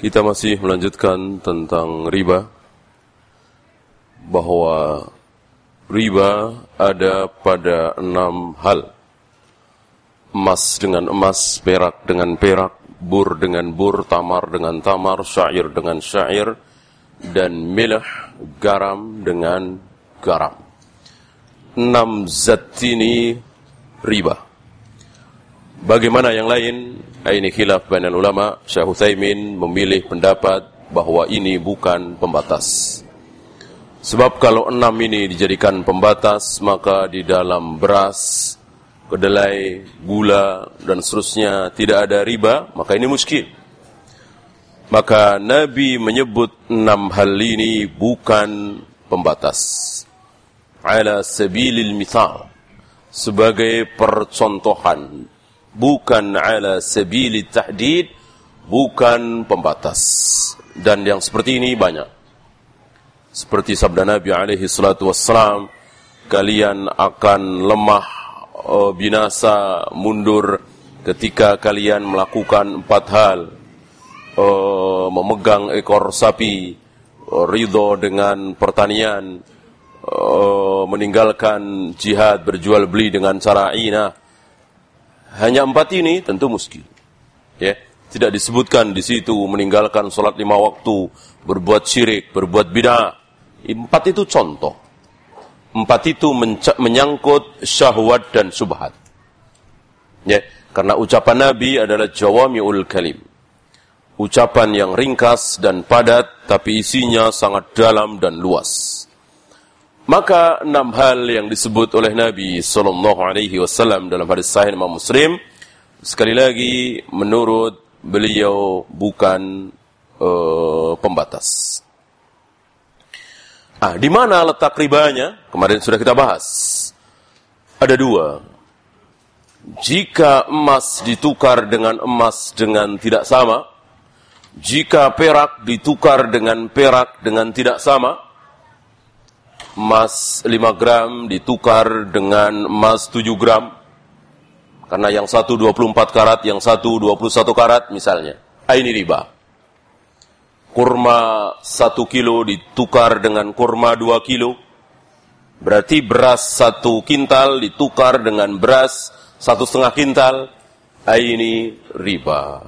Kita masih melanjutkan tentang riba bahwa riba ada pada enam hal emas dengan emas, perak dengan perak, bur dengan bur, tamar dengan tamar, syair dengan syair, dan milah garam dengan garam. Enam zat ini riba. Bagaimana yang lain? Ini khilaf bainal ulama. Syekh Utsaimin memilih pendapat bahwa ini bukan pembatas. Sebab kalau enam ini dijadikan pembatas, maka di dalam beras, kedelai, gula, dan seterusnya tidak ada riba, maka ini muskil. Maka Nabi menyebut enam hal ini bukan pembatas. Ala sabilil mithal. Sebagai percontohan bukan ala sabili tahdid, bukan pembatas. Dan yang seperti ini banyak. Seperti sabda Nabi alaihi salatu wassalam, kalian akan lemah, uh, binasa, mundur ketika kalian melakukan empat hal. Uh, memegang ekor sapi, uh, ridho dengan pertanian, meninggalkan jihad berjual beli dengan cara inah, hanya empat ini tentu muskil. Ya, tidak disebutkan di situ meninggalkan sholat lima waktu, berbuat syirik, berbuat bid'ah. Empat itu contoh. Empat itu menyangkut syahwat dan subhat. Ya, karena ucapan Nabi adalah jawami'ul kalim. Ucapan yang ringkas dan padat, tapi isinya sangat dalam dan luas. Maka enam hal yang disebut oleh Nabi Sallallahu Alaihi Wasallam dalam hadis Sahih Imam Muslim sekali lagi menurut beliau bukan uh, pembatas. Ah, di mana letak ribanya? Kemarin sudah kita bahas. Ada dua. Jika emas ditukar dengan emas dengan tidak sama, jika perak ditukar dengan perak dengan tidak sama, emas 5 gram ditukar dengan emas 7 gram. Karena yang satu 24 karat, yang satu 21 karat misalnya. Ah, ini riba. Kurma 1 kilo ditukar dengan kurma 2 kilo. Berarti beras 1 kintal ditukar dengan beras satu setengah kintal. Ah, ini riba.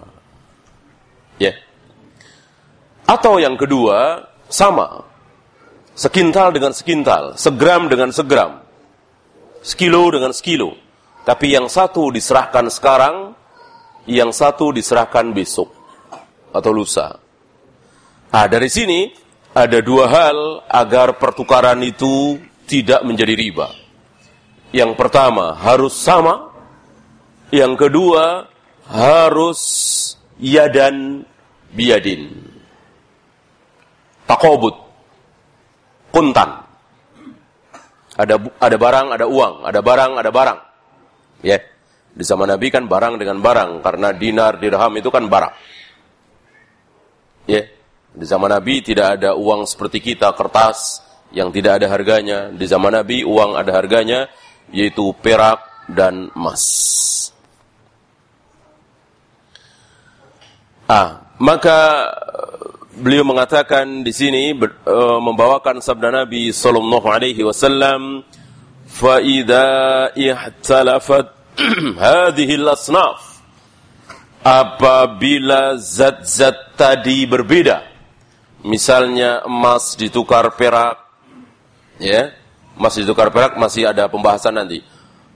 Ya. Yeah. Atau yang kedua, sama Sekintal dengan sekintal, segram dengan segram, sekilo dengan sekilo. Tapi yang satu diserahkan sekarang, yang satu diserahkan besok atau lusa. Nah, dari sini ada dua hal agar pertukaran itu tidak menjadi riba. Yang pertama harus sama, yang kedua harus yadan biadin. Takobut kuntan. Ada ada barang, ada uang, ada barang, ada barang. Ya. Yeah. Di zaman Nabi kan barang dengan barang karena dinar, dirham itu kan barang. Ya. Yeah. Di zaman Nabi tidak ada uang seperti kita kertas yang tidak ada harganya. Di zaman Nabi uang ada harganya yaitu perak dan emas. Ah, maka beliau mengatakan di sini uh, membawakan sabda Nabi sallallahu alaihi wasallam fa idza ihtalafat hadhihi al-asnaf. Apabila zat-zat tadi berbeda misalnya emas ditukar perak ya emas ditukar perak masih ada pembahasan nanti.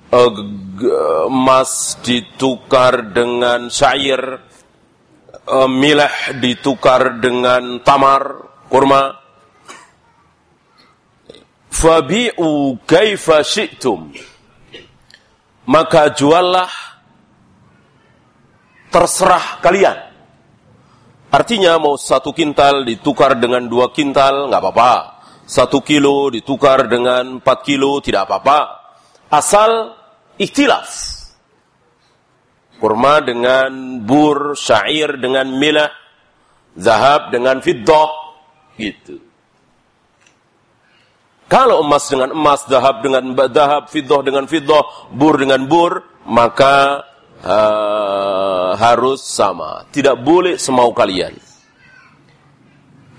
Uh, emas ditukar dengan syair milah ditukar dengan tamar, kurma. Fabi'u kaifa syi'tum. Maka juallah terserah kalian. Artinya mau satu kintal ditukar dengan dua kintal nggak apa-apa. Satu kilo ditukar dengan empat kilo tidak apa-apa. Asal ikhtilaf. Kurma dengan bur, syair dengan milah, zahab dengan fiddah, gitu. Kalau emas dengan emas, zahab dengan zahab, fiddah dengan fiddah, bur dengan bur, maka uh, harus sama. Tidak boleh semau kalian.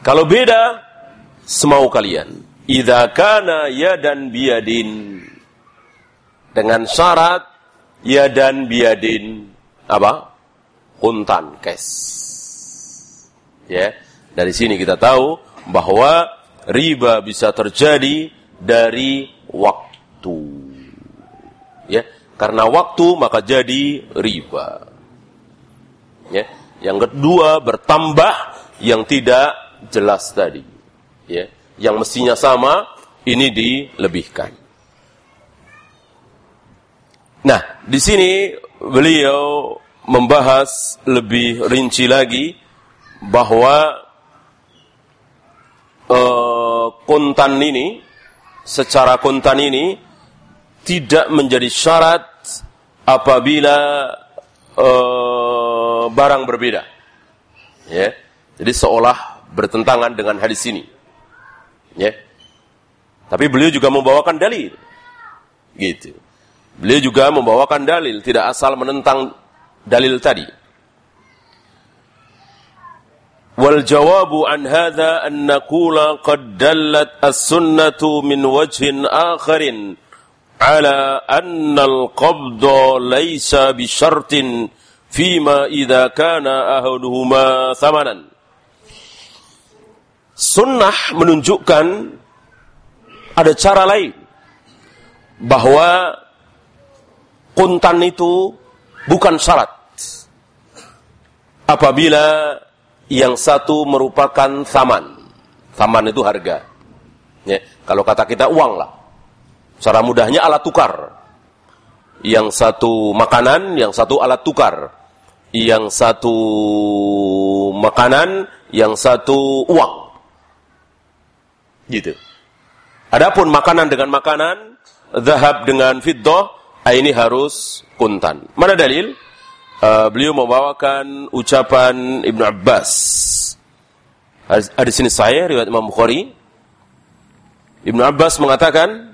Kalau beda, semau kalian. Idza kana yadan biyadin. Dengan syarat yadan biyadin. Apa? Kuntan, cash. Ya. Dari sini kita tahu bahwa riba bisa terjadi dari waktu. Ya karena waktu maka jadi riba. Ya. Yang kedua bertambah yang tidak jelas tadi. Ya. Yang mestinya sama ini dilebihkan. Nah, di sini beliau membahas lebih rinci lagi bahwa uh, kontan ini secara kontan ini tidak menjadi syarat apabila uh, barang berbeda. Ya. Jadi seolah bertentangan dengan hadis ini. Ya. Tapi beliau juga membawakan dalil. Gitu. Beliau juga membawakan dalil, tidak asal menentang dalil tadi. Wal jawabu an hadha an naqula qad dallat as-sunnatu min wajhin akharin ala anna al-qabda laysa bi syartin fima idza kana ahaduhuma thamanan. Sunnah menunjukkan ada cara lain bahwa kuntan itu bukan syarat apabila yang satu merupakan saman. Saman itu harga. Ya, kalau kata kita uang lah. Cara mudahnya alat tukar. Yang satu makanan, yang satu alat tukar. Yang satu makanan, yang satu uang. Gitu. Adapun makanan dengan makanan, zahab dengan fiddah, ah, ini harus kuntan. Mana dalil? Uh, beliau membawakan ucapan Ibnu Abbas. Ada sini saya riwayat Imam Bukhari. Ibnu Abbas mengatakan,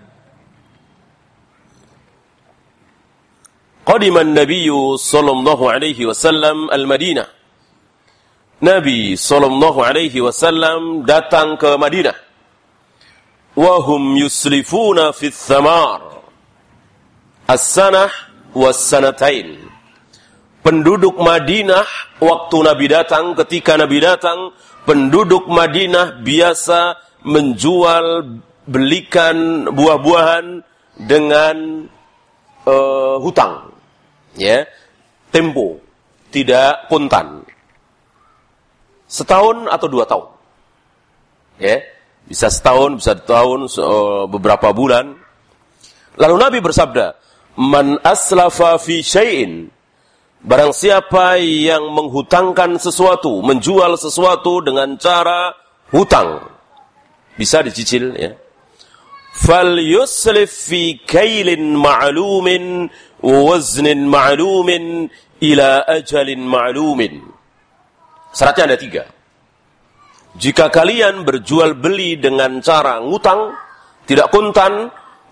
Qadima Nabi sallallahu alaihi wasallam al-Madinah. Nabi sallallahu alaihi wasallam datang ke Madinah. Wahum yuslifuna fi thamar. As-sanah was-sanatain. Penduduk Madinah waktu Nabi datang, ketika Nabi datang, penduduk Madinah biasa menjual belikan buah-buahan dengan uh, hutang ya. Tempo tidak kontan setahun atau dua tahun ya. Bisa setahun bisa tahun beberapa bulan. Lalu Nabi bersabda man aslafa fi syai'in barang siapa yang menghutangkan sesuatu menjual sesuatu dengan cara hutang bisa dicicil ya fal yuslif fi kailin ma'lumin waznin ma'lumin ila ajalin ma'lumin. Syaratnya ada tiga. Jika kalian berjual beli dengan cara ngutang, tidak kuntan,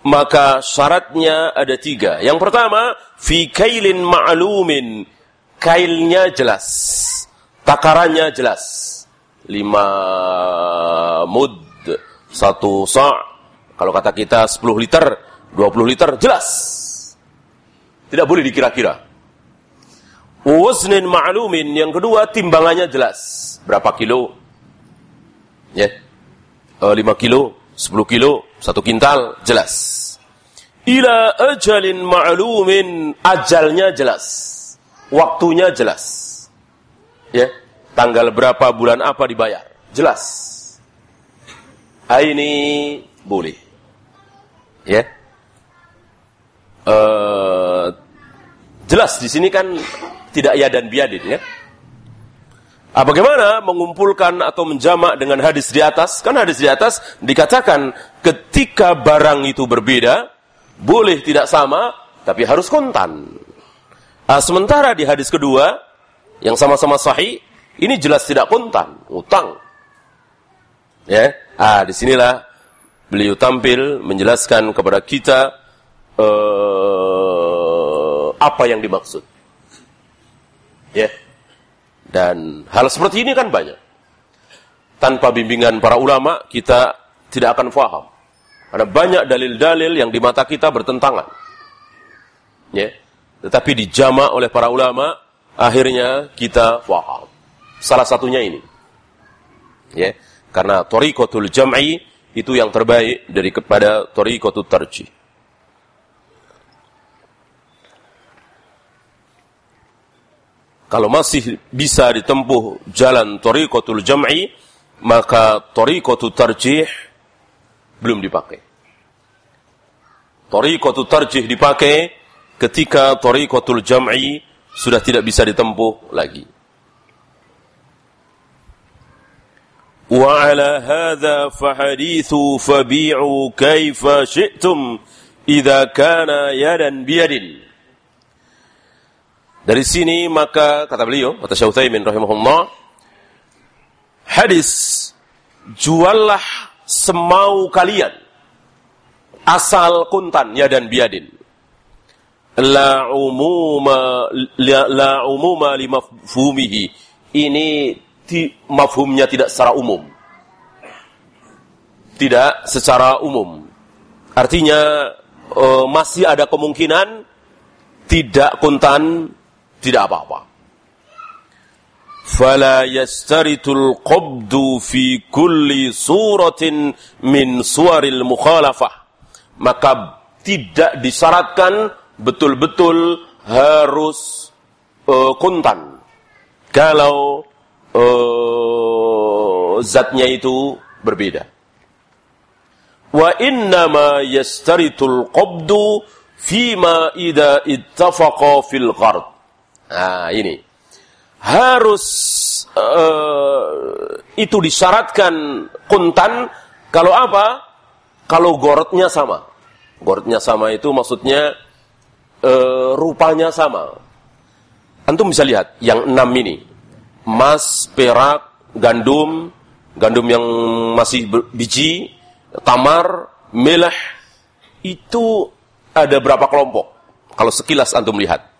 maka syaratnya ada tiga. Yang pertama, fi kailin ma'lumin. Kailnya jelas. Takarannya jelas. Lima mud, satu sa' kalau kata kita 10 liter, 20 liter, jelas tidak boleh dikira-kira. Waznin ma'lumin. Yang kedua, timbangannya jelas. Berapa kilo? Ya. Yeah. 5 kilo, 10 kilo, 1 kintal, jelas. Ila ajalin ma'lumin. Ajalnya jelas. Waktunya jelas. Ya. Tanggal berapa, bulan apa dibayar. Jelas. Ini boleh. Ya. Uh, Jelas di sini kan tidak ya dan biadin ya. Ah, bagaimana mengumpulkan atau menjamak dengan hadis di atas? Kan hadis di atas dikatakan ketika barang itu berbeda, boleh tidak sama, tapi harus kontan. Ah, sementara di hadis kedua, yang sama-sama sahih, ini jelas tidak kontan, utang. Ya, ah di sinilah beliau tampil menjelaskan kepada kita uh, apa yang dimaksud. Ya. Dan hal seperti ini kan banyak. Tanpa bimbingan para ulama, kita tidak akan faham. Ada banyak dalil-dalil yang di mata kita bertentangan. Ya. Tetapi dijama oleh para ulama, akhirnya kita faham. Salah satunya ini. Ya. Karena tariqatul jam'i itu yang terbaik dari kepada tariqatul tarjih. Kalau masih bisa ditempuh jalan tariqatul jam'i, maka tariqatul tarjih belum dipakai. Tariqatul tarjih dipakai ketika tariqatul jam'i sudah tidak bisa ditempuh lagi. وعلى هذا فحديث فبيعوا كيف شئتم إذا كان يدا بيد dari sini maka kata beliau, kata Syauthaimin rahimahullah, hadis juallah semau kalian asal kuntan ya dan biadin. La umuma la, la umuma limafhumihi. Ini ti, mafhumnya tidak secara umum. Tidak secara umum. Artinya uh, masih ada kemungkinan tidak kuntan tidak apa-apa. Fala yastaritul qabdu fi kulli suratin min suaril mukhalafah. Maka tidak disyaratkan betul-betul harus uh, kuntan. Kalau uh, zatnya itu berbeda. Wa innama yastaritul qabdu fima ida ittafaqa fil qard. Nah, ini. Harus uh, itu disyaratkan kuntan kalau apa? Kalau gorotnya sama. Gorotnya sama itu maksudnya uh, rupanya sama. Antum bisa lihat yang enam ini. Emas, perak, gandum, gandum yang masih biji, tamar, meleh, itu ada berapa kelompok? Kalau sekilas antum lihat.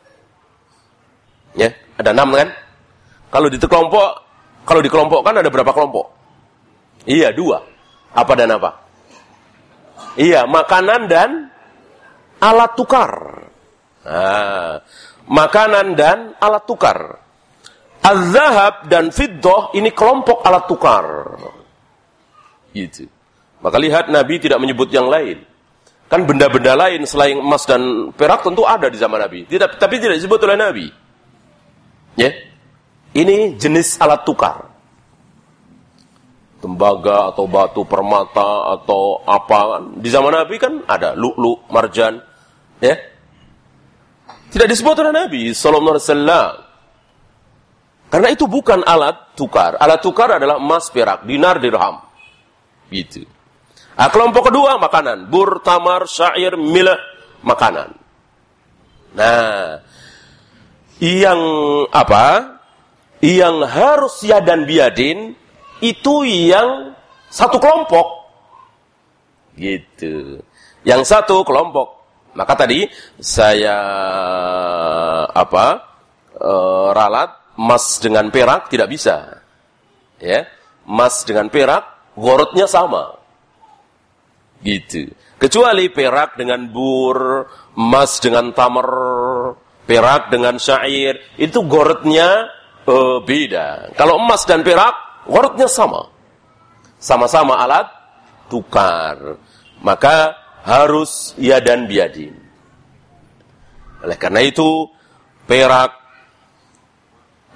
Ya, ada enam kan? Kalau di kelompok, kalau dikelompokkan ada berapa kelompok? Iya, dua. Apa dan apa? Iya, makanan dan alat tukar. Nah, makanan dan alat tukar. Az-zahab dan fiddah ini kelompok alat tukar. Gitu. Maka lihat Nabi tidak menyebut yang lain. Kan benda-benda lain selain emas dan perak tentu ada di zaman Nabi. Tidak, tapi tidak disebut oleh Nabi. Ya. Ini jenis alat tukar. Tembaga atau batu permata atau apa di zaman Nabi kan ada lu'lu, marjan, ya. Tidak disebut oleh Nabi sallallahu alaihi wasallam. Karena itu bukan alat tukar. Alat tukar adalah emas, perak, dinar, dirham. Gitu. Nah, kelompok kedua makanan, bur, tamar, syair, milah, makanan. Nah, yang apa? Yang harus ya dan biadin itu yang satu kelompok. Gitu. Yang satu kelompok. Maka tadi saya apa? E, ralat emas dengan perak tidak bisa. Ya. Emas dengan perak gorotnya sama. Gitu. Kecuali perak dengan bur, emas dengan tamar, perak dengan syair, itu gorotnya uh, beda. Kalau emas dan perak, gorotnya sama. Sama-sama alat tukar. Maka harus ya dan biadin. Oleh karena itu, perak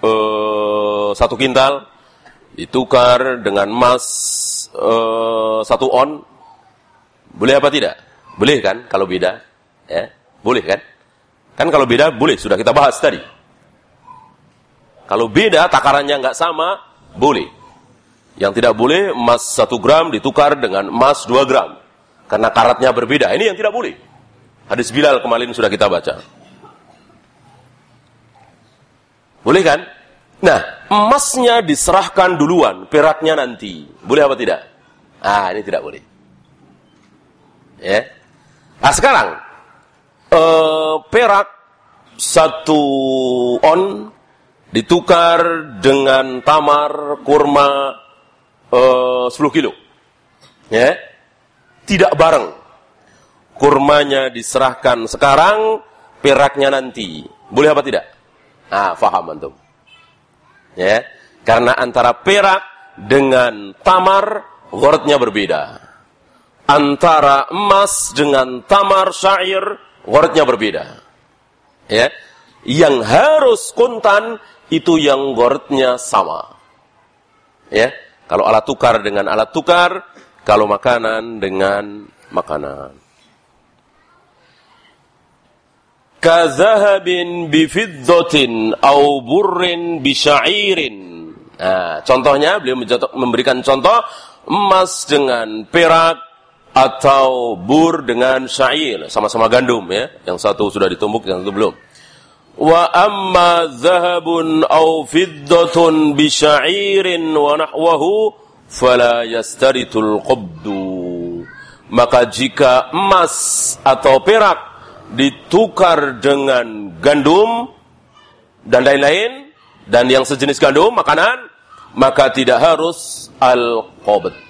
uh, satu kintal ditukar dengan emas uh, satu on, boleh apa tidak? Boleh kan kalau beda? Ya, boleh kan? Kan kalau beda boleh, sudah kita bahas tadi. Kalau beda, takarannya nggak sama, boleh. Yang tidak boleh, emas satu gram ditukar dengan emas dua gram. Karena karatnya berbeda. Ini yang tidak boleh. Hadis Bilal kemarin sudah kita baca. Boleh kan? Nah, emasnya diserahkan duluan, peraknya nanti. Boleh apa tidak? Ah, ini tidak boleh. Ya. Nah, sekarang uh, perak satu on ditukar dengan tamar kurma uh, 10 kilo. Ya. Tidak bareng. Kurmanya diserahkan sekarang, peraknya nanti. Boleh apa tidak? Ah, faham antum. Ya. Karena antara perak dengan tamar gordnya berbeda. Antara emas dengan tamar syair gordnya berbeda. Ya. Yang harus kuntan itu yang gordnya sama. Ya. Kalau alat tukar dengan alat tukar, kalau makanan dengan makanan. Kazahabin bifiddatin au burrin bisyairin. Nah, contohnya beliau memberikan contoh emas dengan perak atau bur dengan syair, sama-sama gandum ya. Yang satu sudah ditumbuk, yang satu belum. Wa amma zahabun au fiddatun bisyairin wa nahwahu fala yastaritul qabdu. Maka jika emas atau perak ditukar dengan gandum dan lain-lain dan yang sejenis gandum makanan maka tidak harus al qabd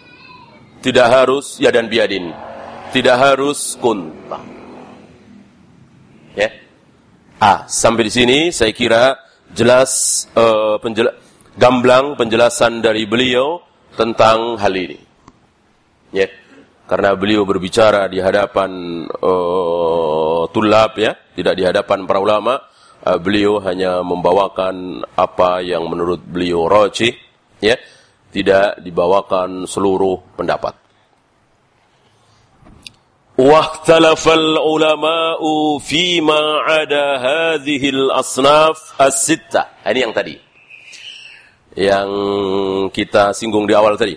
tidak harus ya dan biadin. Tidak harus kunta ya. Ah sampai di sini saya kira jelas uh, penjel gamblang penjelasan dari beliau tentang hal ini. Ya. Karena beliau berbicara di hadapan uh, tulab ya, tidak di hadapan para ulama. Uh, beliau hanya membawakan apa yang menurut beliau roci, ya, tidak dibawakan seluruh pendapat. واختلف العلماء فيما عدا هذه الأصناف الستة. Ini yang tadi. Yang kita singgung di awal tadi.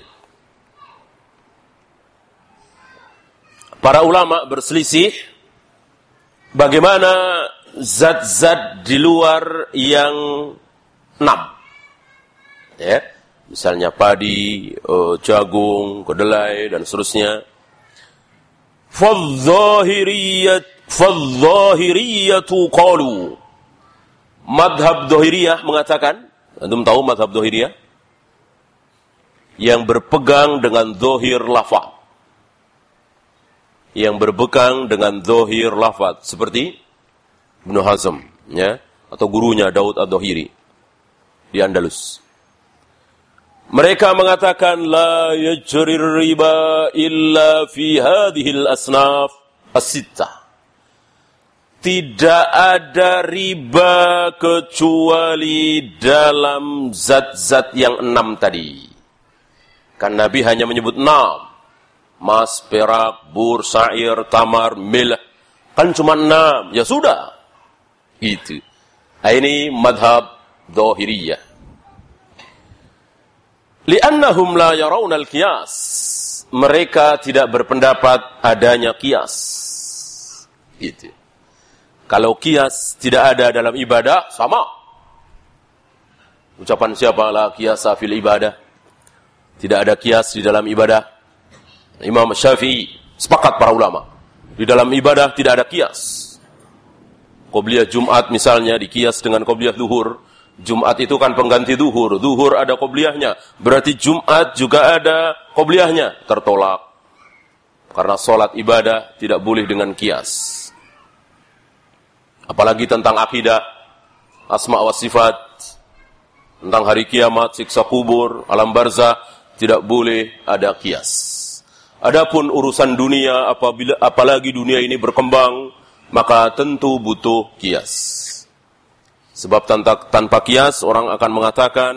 Para ulama berselisih bagaimana zat-zat di luar yang enam. Ya, misalnya padi, uh, jagung, kedelai dan seterusnya. Fadzahiriyat fadzahiriyatu qalu. Madhab Dohiriyah mengatakan, antum tahu madhab Dohiriyah? Yang berpegang dengan dohir lafaz yang berbekang dengan zohir lafad seperti Ibnu Hazm ya atau gurunya Daud Ad-Dohiri di Andalus. Mereka mengatakan la yajrir riba illa fi hadhil asnaf as Tidak ada riba kecuali dalam zat-zat yang enam tadi. Kan Nabi hanya menyebut enam mas, perak, bur, sair, tamar, milah. Kan cuma enam, ya sudah. Itu. Ini madhab dohiriyah. Liannahum la yarawna al-qiyas. Mereka tidak berpendapat adanya kias. Gitu. Kalau kias tidak ada dalam ibadah, sama. Ucapan siapa la kiasa fil ibadah? Tidak ada kias di dalam ibadah. Imam Syafi'i sepakat para ulama. Di dalam ibadah tidak ada kias. Qobliyah Jumat misalnya dikias dengan qobliyah duhur. Jumat itu kan pengganti duhur. Duhur ada qobliyahnya. Berarti Jumat juga ada qobliyahnya. Tertolak. Karena sholat ibadah tidak boleh dengan kias. Apalagi tentang akidah, asma wa sifat, tentang hari kiamat, siksa kubur, alam barzah, tidak boleh ada kias. Adapun urusan dunia apabila apalagi dunia ini berkembang maka tentu butuh kias. Sebab tanpa, tanpa kias orang akan mengatakan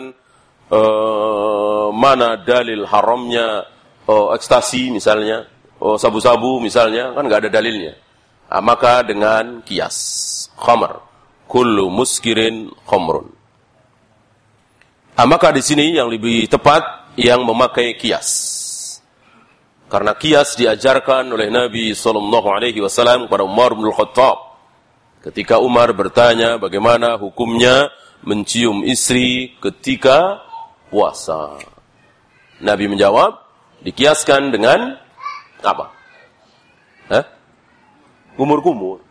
uh, mana dalil haramnya uh, ekstasi misalnya, uh, sabu-sabu misalnya kan nggak ada dalilnya. Nah, maka dengan kias, khamar, kullu muskirin khamrun. Ah, maka di sini yang lebih tepat yang memakai kias. Karena kias diajarkan oleh Nabi Sallallahu Alaihi Wasallam kepada Umar bin Khattab. Ketika Umar bertanya bagaimana hukumnya mencium istri ketika puasa. Nabi menjawab, dikiaskan dengan apa? Hah? Kumur-kumur.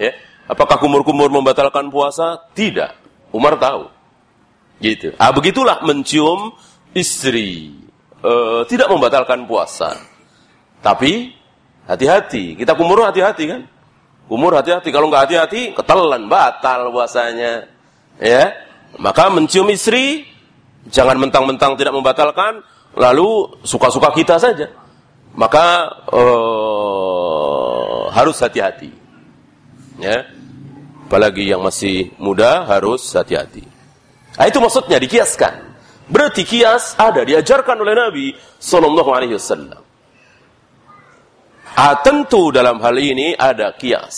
Ya. Apakah kumur-kumur membatalkan puasa? Tidak. Umar tahu. Gitu. Ah, begitulah mencium istri uh, tidak membatalkan puasa. Tapi hati-hati, kita kumur hati-hati kan? Kumur hati-hati, kalau nggak hati-hati ketelan batal puasanya. Ya. Maka mencium istri jangan mentang-mentang tidak membatalkan lalu suka-suka kita saja. Maka uh, harus hati-hati. Ya. Apalagi yang masih muda harus hati-hati. Nah, itu maksudnya dikiaskan. Berarti kias ada diajarkan oleh Nabi Sallallahu Alaihi Wasallam. Ah, tentu dalam hal ini ada kias.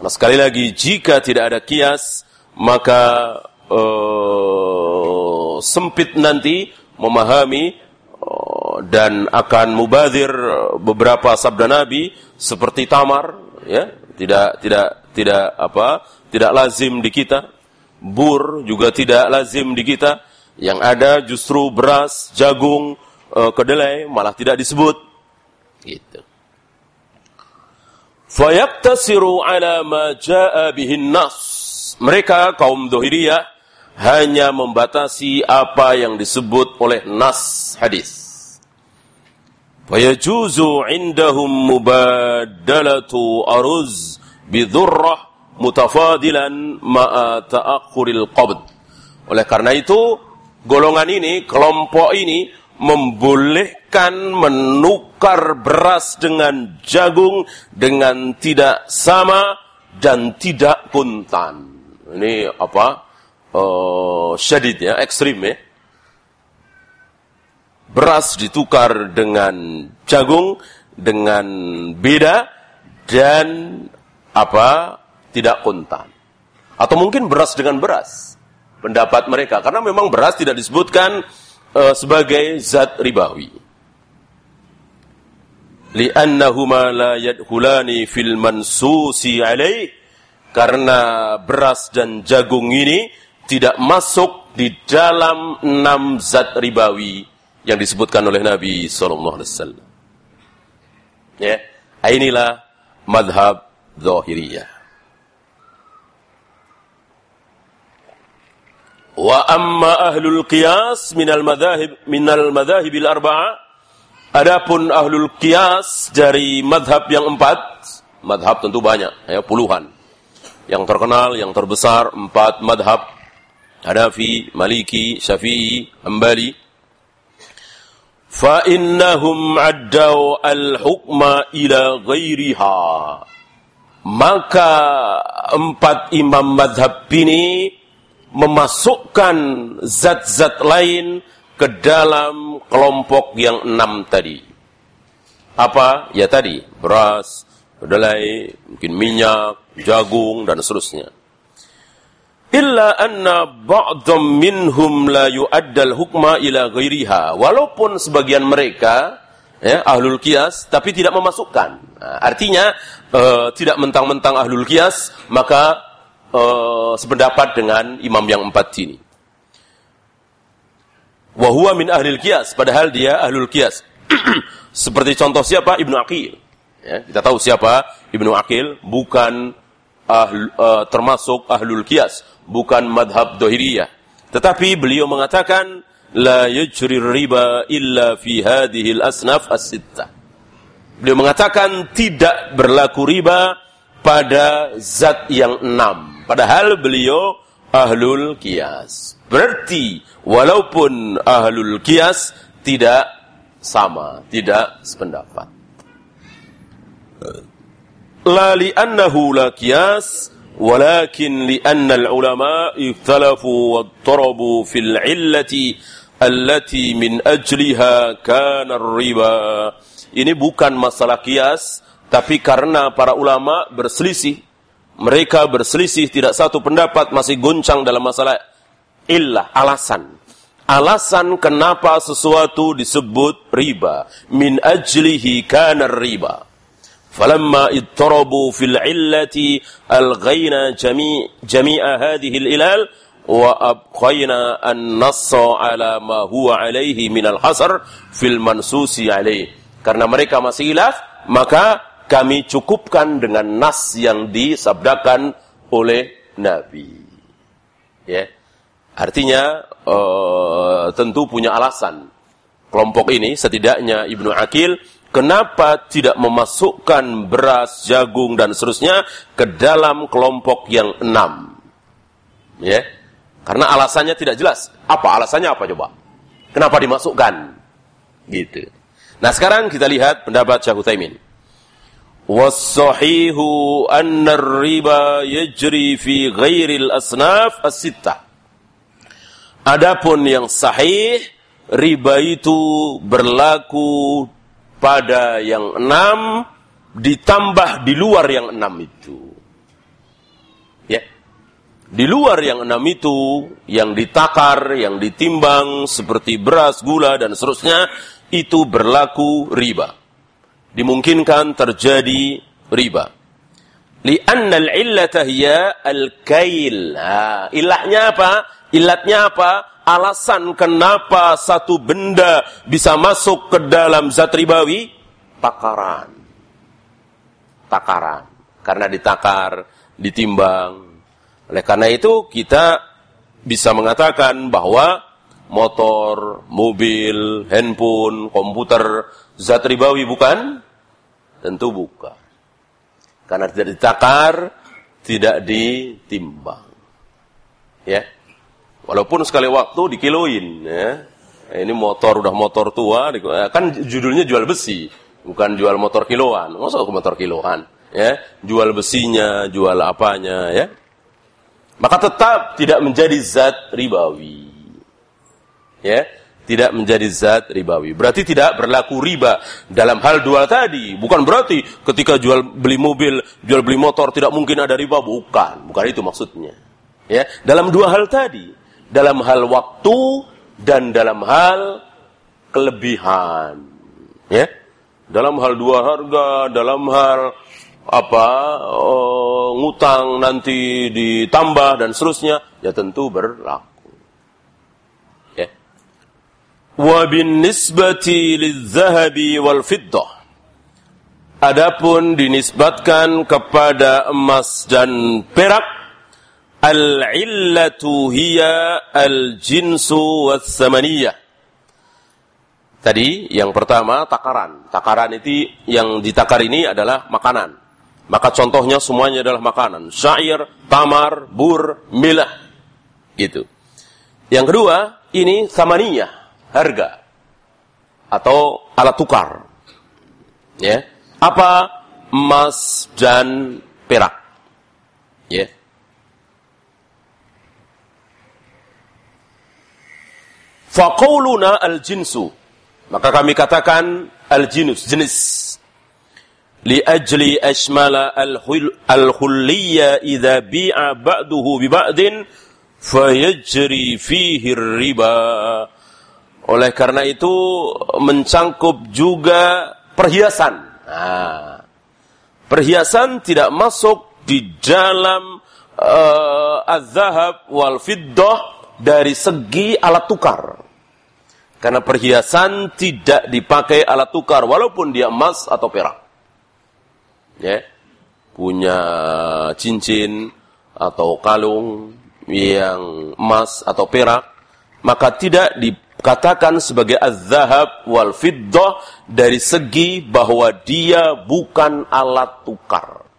Nah, sekali lagi jika tidak ada kias maka uh, sempit nanti memahami uh, dan akan mubazir beberapa sabda Nabi seperti tamar ya tidak tidak tidak apa tidak lazim di kita bur juga tidak lazim di kita yang ada justru beras, jagung, kedelai malah tidak disebut. Gitu. Fayaktasiru ala ma jaa bihin nas. Mereka kaum dohiriyah hanya membatasi apa yang disebut oleh nas hadis. Fayajuzu indahum mubadalatu aruz bidurrah mutafadilan ma'a ta'akhuril qabd. Oleh karena itu, golongan ini, kelompok ini membolehkan menukar beras dengan jagung dengan tidak sama dan tidak kuntan. Ini apa? Uh, syadid ya, ekstrim ya. Beras ditukar dengan jagung dengan beda dan apa? Tidak kuntan. Atau mungkin beras dengan beras pendapat mereka karena memang beras tidak disebutkan uh, sebagai zat ribawi. Li'annahuma la yadkhulani fil mansusi alaih karena beras dan jagung ini tidak masuk di dalam enam zat ribawi yang disebutkan oleh Nabi sallallahu alaihi wasallam. Ya, inilah madhab zahiriyah. Wa amma ahlul qiyas minal madhahib minal madhahibil arba'ah Adapun ahlul qiyas dari madhab yang empat, madhab tentu banyak, ya puluhan. Yang terkenal, yang terbesar, empat madhab. Hanafi, Maliki, Syafi'i, Hambali. Fa innahum addau al-hukma ila ghairiha. Maka empat imam madhab ini memasukkan zat-zat lain ke dalam kelompok yang enam tadi. Apa? Ya tadi, beras, kedelai, mungkin minyak, jagung, dan seterusnya. Illa anna ba'dham minhum la yu'addal hukma ila ghairiha. Walaupun sebagian mereka, ya, ahlul kias, tapi tidak memasukkan. Nah, artinya, uh, tidak mentang-mentang ahlul kias, maka uh, sependapat dengan imam yang empat ini. Wahua min ahlil kias, padahal dia ahlul kias. Seperti contoh siapa? Ibnu Aqil. Ya, kita tahu siapa Ibnu Aqil, bukan ahl, uh, termasuk ahlul kias, bukan madhab dohiriyah. Tetapi beliau mengatakan, La yujri riba illa fi hadihil asnaf as-sittah. Beliau mengatakan tidak berlaku riba pada zat yang enam. Padahal beliau ahlul kias. Berarti walaupun ahlul kias tidak sama, tidak sependapat. La li'annahu la kias, walakin li'anna al-ulama ikhtalafu wattarabu fil illati allati min ajliha kana riba. Ini bukan masalah kias, tapi karena para ulama berselisih mereka berselisih tidak satu pendapat masih goncang dalam masalah illah, alasan. Alasan kenapa sesuatu disebut riba. Min ajlihi kana riba. Falamma ittarabu fil illati alghayna jami' jami'a hadhihi al-ilal wa abqayna an-nassa ala ma huwa alaihi min al-hasr fil mansusi alaihi. Karena mereka masih hilaf, maka kami cukupkan dengan nas yang disabdakan oleh Nabi. Ya. Artinya uh, tentu punya alasan. Kelompok ini setidaknya Ibnu Akil kenapa tidak memasukkan beras, jagung dan seterusnya ke dalam kelompok yang enam. Ya. Karena alasannya tidak jelas. Apa alasannya apa coba? Kenapa dimasukkan? Gitu. Nah, sekarang kita lihat pendapat Syekh Utsaimin. Anna riba yajri fi ghairil asnaf as-sittah. Adapun yang sahih, riba itu berlaku pada yang enam, ditambah di luar yang enam itu. Ya. Di luar yang enam itu, yang ditakar, yang ditimbang, seperti beras, gula, dan seterusnya, itu berlaku riba. Dimungkinkan terjadi riba. Lianna al-illata hiya al-kail. Ilahnya apa? Ilatnya apa? Alasan kenapa satu benda bisa masuk ke dalam zat ribawi? Takaran. Takaran. Karena ditakar, ditimbang. Oleh karena itu kita bisa mengatakan bahwa motor, mobil, handphone, komputer, zat ribawi bukan? Tentu bukan. Karena tidak ditakar, tidak ditimbang. Ya. Walaupun sekali waktu dikiloin ya. Ini motor udah motor tua, kan judulnya jual besi, bukan jual motor kiloan. Masa ke motor kiloan? Ya, jual besinya, jual apanya, ya. Maka tetap tidak menjadi zat ribawi. Ya, tidak menjadi zat ribawi. Berarti tidak berlaku riba dalam hal dua tadi. Bukan berarti ketika jual beli mobil, jual beli motor tidak mungkin ada riba, bukan. Bukan itu maksudnya. Ya, dalam dua hal tadi dalam hal waktu dan dalam hal kelebihan. Ya. Dalam hal dua harga, dalam hal apa uh, ngutang nanti ditambah dan seterusnya, ya tentu berlaku. Ya. Wa bin nisbati lidzahabi wal fiddah. Adapun dinisbatkan kepada emas dan perak Al-illatu hiya al-jinsu was-samaniyah. Tadi yang pertama takaran. Takaran itu yang ditakar ini adalah makanan. Maka contohnya semuanya adalah makanan. Syair, tamar, bur, milah. Gitu. Yang kedua, ini samaniyah, harga. Atau alat tukar. Ya. Apa? Emas dan perak. Ya. Faqauluna al-jinsu. Maka kami katakan al-jinus, jenis. Li ajli ashmala al-hulliyya idha bi'a ba'duhu bi ba'din fayajri fihi riba. Oleh karena itu mencangkup juga perhiasan. Nah, perhiasan tidak masuk di dalam uh, az-zahab wal fiddah dari segi alat tukar. Karena perhiasan tidak dipakai alat tukar walaupun dia emas atau perak. Ya. Punya cincin atau kalung yang emas atau perak, maka tidak dikatakan sebagai az-zahab wal fiddah dari segi bahwa dia bukan alat tukar.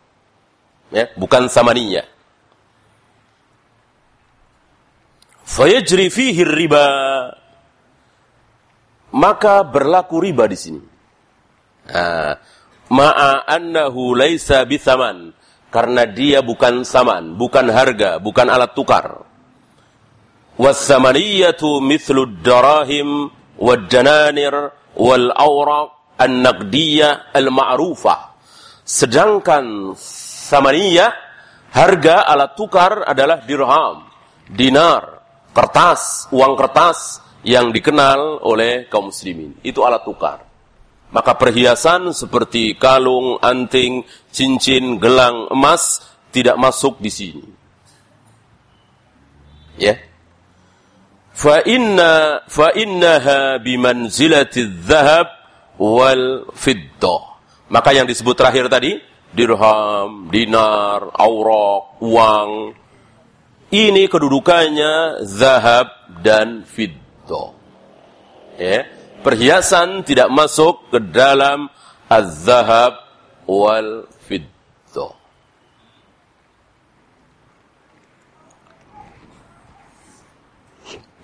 Ya, bukan samaninya. Fayajri fihi riba maka berlaku riba di sini. Ma'a annahu laisa bithaman. Karena dia bukan saman, bukan harga, bukan alat tukar. Wassamaniyatu mithlu darahim wad-dananir wal-awraq an-naqdiyah al-ma'rufah. Sedangkan samaniyah, harga alat tukar adalah dirham, dinar, kertas, uang kertas yang dikenal oleh kaum muslimin. Itu alat tukar. Maka perhiasan seperti kalung, anting, cincin, gelang, emas tidak masuk di sini. Ya. Fa inna fa innaha bimanzilati dzahab wal fiddah. Maka yang disebut terakhir tadi, dirham, dinar, aurak, uang, ini kedudukannya zahab dan fiddah. Ya. Perhiasan tidak masuk ke dalam az-zahab wal fiddah.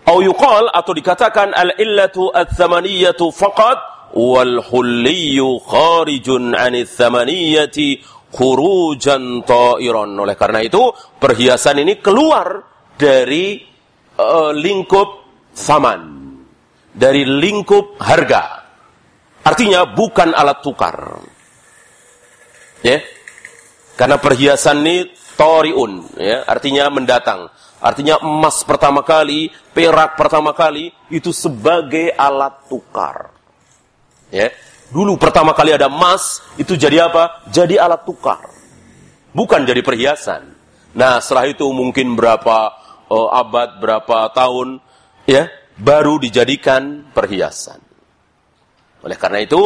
Atau yuqal atau dikatakan al-illatu ats-tsamaniyatu faqat wal hulliyu kharijun 'ani ats-tsamaniyati khurujan ta'iran. Oleh karena itu, perhiasan ini keluar dari uh, lingkup saman, dari lingkup harga. Artinya bukan alat tukar. Ya. Karena perhiasan ini toriun, ya, artinya mendatang. Artinya emas pertama kali, perak pertama kali itu sebagai alat tukar. Ya. Dulu pertama kali ada emas itu jadi apa? Jadi alat tukar. Bukan jadi perhiasan. Nah, setelah itu mungkin berapa uh, abad, berapa tahun ya, baru dijadikan perhiasan. Oleh karena itu,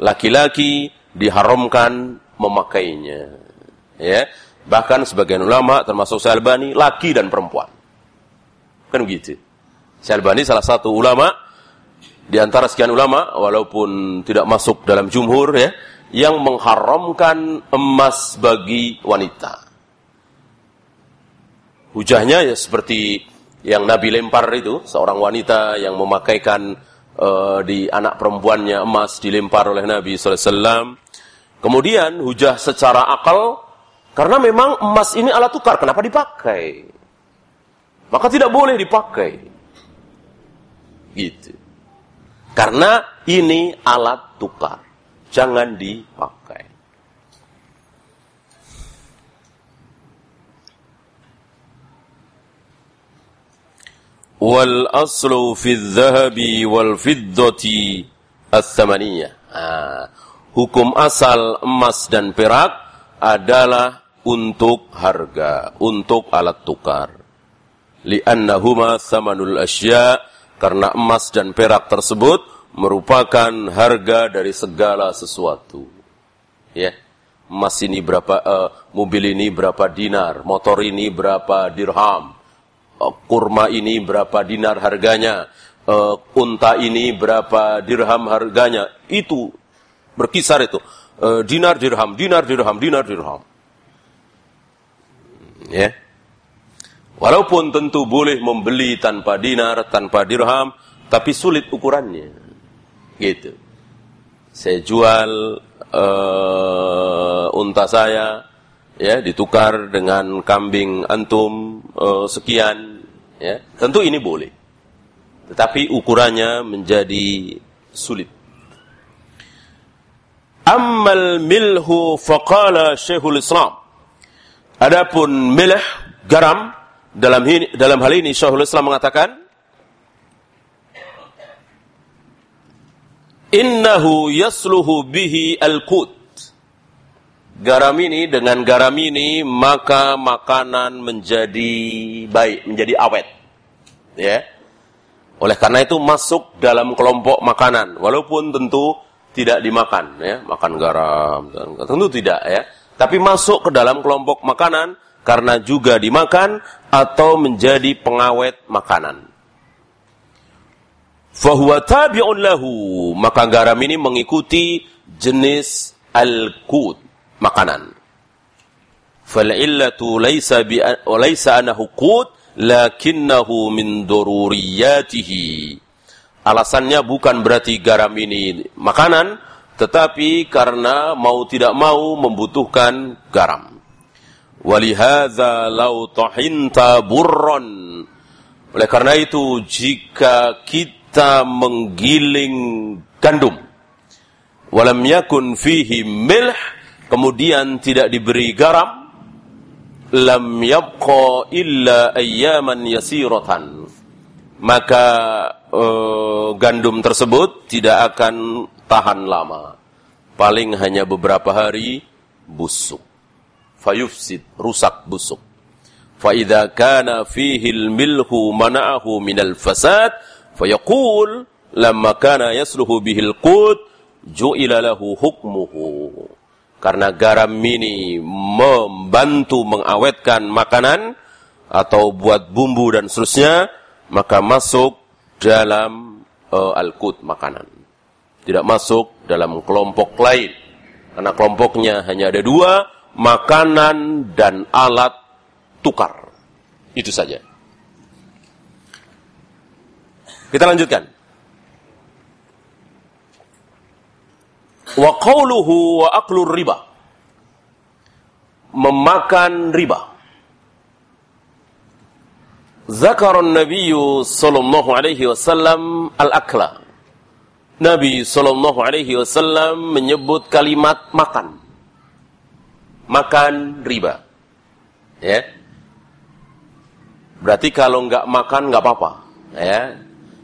laki-laki diharamkan memakainya. Ya. Bahkan sebagian ulama termasuk Syalbani laki dan perempuan. Kan begitu. Syalbani salah satu ulama di antara sekian ulama walaupun tidak masuk dalam jumhur ya yang mengharamkan emas bagi wanita. Hujahnya ya seperti yang Nabi lempar itu, seorang wanita yang memakaikan uh, di anak perempuannya emas dilempar oleh Nabi SAW. Kemudian hujah secara akal karena memang emas ini alat tukar, kenapa dipakai? Maka tidak boleh dipakai. Gitu. Karena ini alat tukar. Jangan dipakai. Wal aslu fi dhahabi wal fiddati ats-tsamaniyah. Ah, hukum asal emas dan perak adalah untuk harga, untuk alat tukar. Li'annahuma samanul asya, karena emas dan perak tersebut merupakan harga dari segala sesuatu. Ya. Emas ini berapa, uh, mobil ini berapa dinar, motor ini berapa dirham, kurma ini berapa dinar harganya, uh, unta ini berapa dirham harganya. Itu berkisar itu. Uh, dinar dirham, dinar dirham, dinar dirham. Ya. Walaupun tentu boleh membeli tanpa dinar, tanpa dirham, tapi sulit ukurannya. Gitu. Saya jual uh, unta saya, ya, ditukar dengan kambing antum uh, sekian, ya. Tentu ini boleh. Tetapi ukurannya menjadi sulit. Ammal milhu faqala Syekhul Islam Adapun milih garam dalam ini, dalam hal ini Syekhul Islam mengatakan Innahu yasluhu bihi al-qut. Garam ini dengan garam ini maka makanan menjadi baik, menjadi awet. Ya. Oleh karena itu masuk dalam kelompok makanan walaupun tentu tidak dimakan ya, makan garam tentu tidak ya tapi masuk ke dalam kelompok makanan karena juga dimakan atau menjadi pengawet makanan. Fahuwa tabi'un lahu, maka garam ini mengikuti jenis al-qut, makanan. Fal'illatu laysa bi laysa anahu qut lakinnahu min dururiyatihi. Alasannya bukan berarti garam ini makanan, tetapi karena mau tidak mau membutuhkan garam. Walihadza lau tahinta burron. Oleh karena itu jika kita menggiling gandum walam yakun fihi milh kemudian tidak diberi garam lam yabqa illa ayyaman yasiratan maka uh, gandum tersebut tidak akan tahan lama. Paling hanya beberapa hari busuk. Fayufsid, rusak busuk. فإذا كان فيه الملح منعه من الفساد فيقول لما كان يسلح به القوت جعل له حكمه karena garam ini membantu mengawetkan makanan atau buat bumbu dan seterusnya maka masuk dalam uh, al-qut makanan tidak masuk dalam kelompok lain karena kelompoknya hanya ada dua makanan dan alat tukar. Itu saja. Kita lanjutkan. Wa qawluhu wa aklur riba. Memakan riba. Zakarun Nabi sallallahu alaihi wasallam al-akla. Nabi sallallahu alaihi wasallam menyebut kalimat makan. Makan riba. Ya. Berarti kalau nggak makan nggak apa-apa, ya.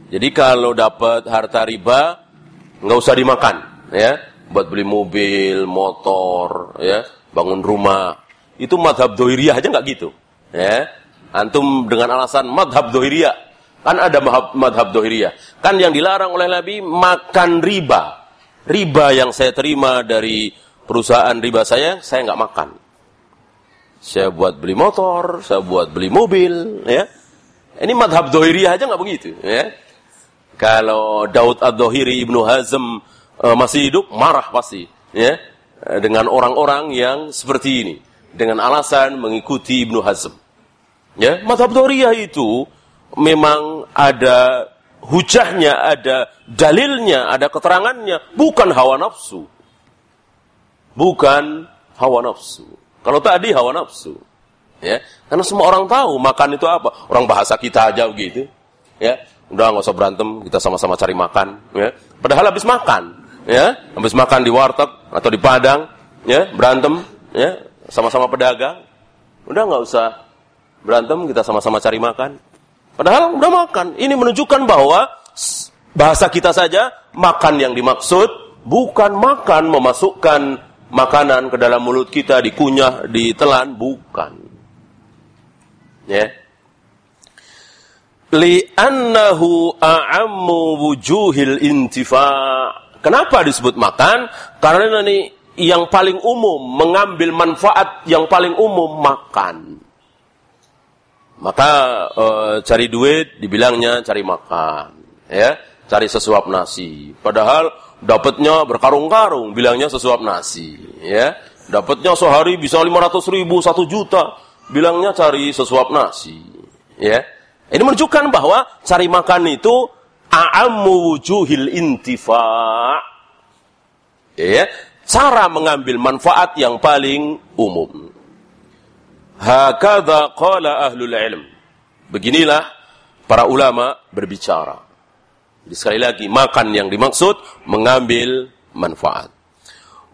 Jadi kalau dapat harta riba nggak usah dimakan, ya. Buat beli mobil, motor, ya, bangun rumah. Itu madhab dohiriyah aja nggak gitu, ya. Antum dengan alasan madhab dohiriyah, kan ada madhab, dohiriyah. Kan yang dilarang oleh Nabi makan riba. Riba yang saya terima dari perusahaan riba saya, saya nggak makan saya buat beli motor, saya buat beli mobil, ya. Ini madhab dohiriyah aja nggak begitu, ya. Kalau Daud ad-Dohiri Ibnu Hazm e, masih hidup, marah pasti, ya. Dengan orang-orang yang seperti ini. Dengan alasan mengikuti Ibnu Hazm. Ya, madhab dohiriyah itu memang ada hujahnya, ada dalilnya, ada keterangannya. Bukan hawa nafsu. Bukan hawa nafsu. Kalau tadi hawa nafsu. Ya, karena semua orang tahu makan itu apa. Orang bahasa kita aja begitu. Ya, udah nggak usah berantem, kita sama-sama cari makan. Ya, padahal habis makan, ya, habis makan di warteg atau di padang, ya, berantem, ya, sama-sama pedagang. Udah nggak usah berantem, kita sama-sama cari makan. Padahal udah makan. Ini menunjukkan bahwa bahasa kita saja makan yang dimaksud bukan makan memasukkan makanan ke dalam mulut kita dikunyah, ditelan, bukan. Ya. Li'annahu a'ammu wujuhil intifa' Kenapa disebut makan? Karena ini yang paling umum, mengambil manfaat yang paling umum, makan. Maka e, cari duit, dibilangnya cari makan. ya Cari sesuap nasi. Padahal dapatnya berkarung-karung, bilangnya sesuap nasi, ya. Dapatnya sehari bisa 500 ribu, 1 juta, bilangnya cari sesuap nasi, ya. Ini menunjukkan bahwa cari makan itu a'ammu wujuhil intifa' ya, cara mengambil manfaat yang paling umum. Hakadha qala ahlul ilm. Beginilah para ulama berbicara. Jadi sekali lagi, makan yang dimaksud mengambil manfaat.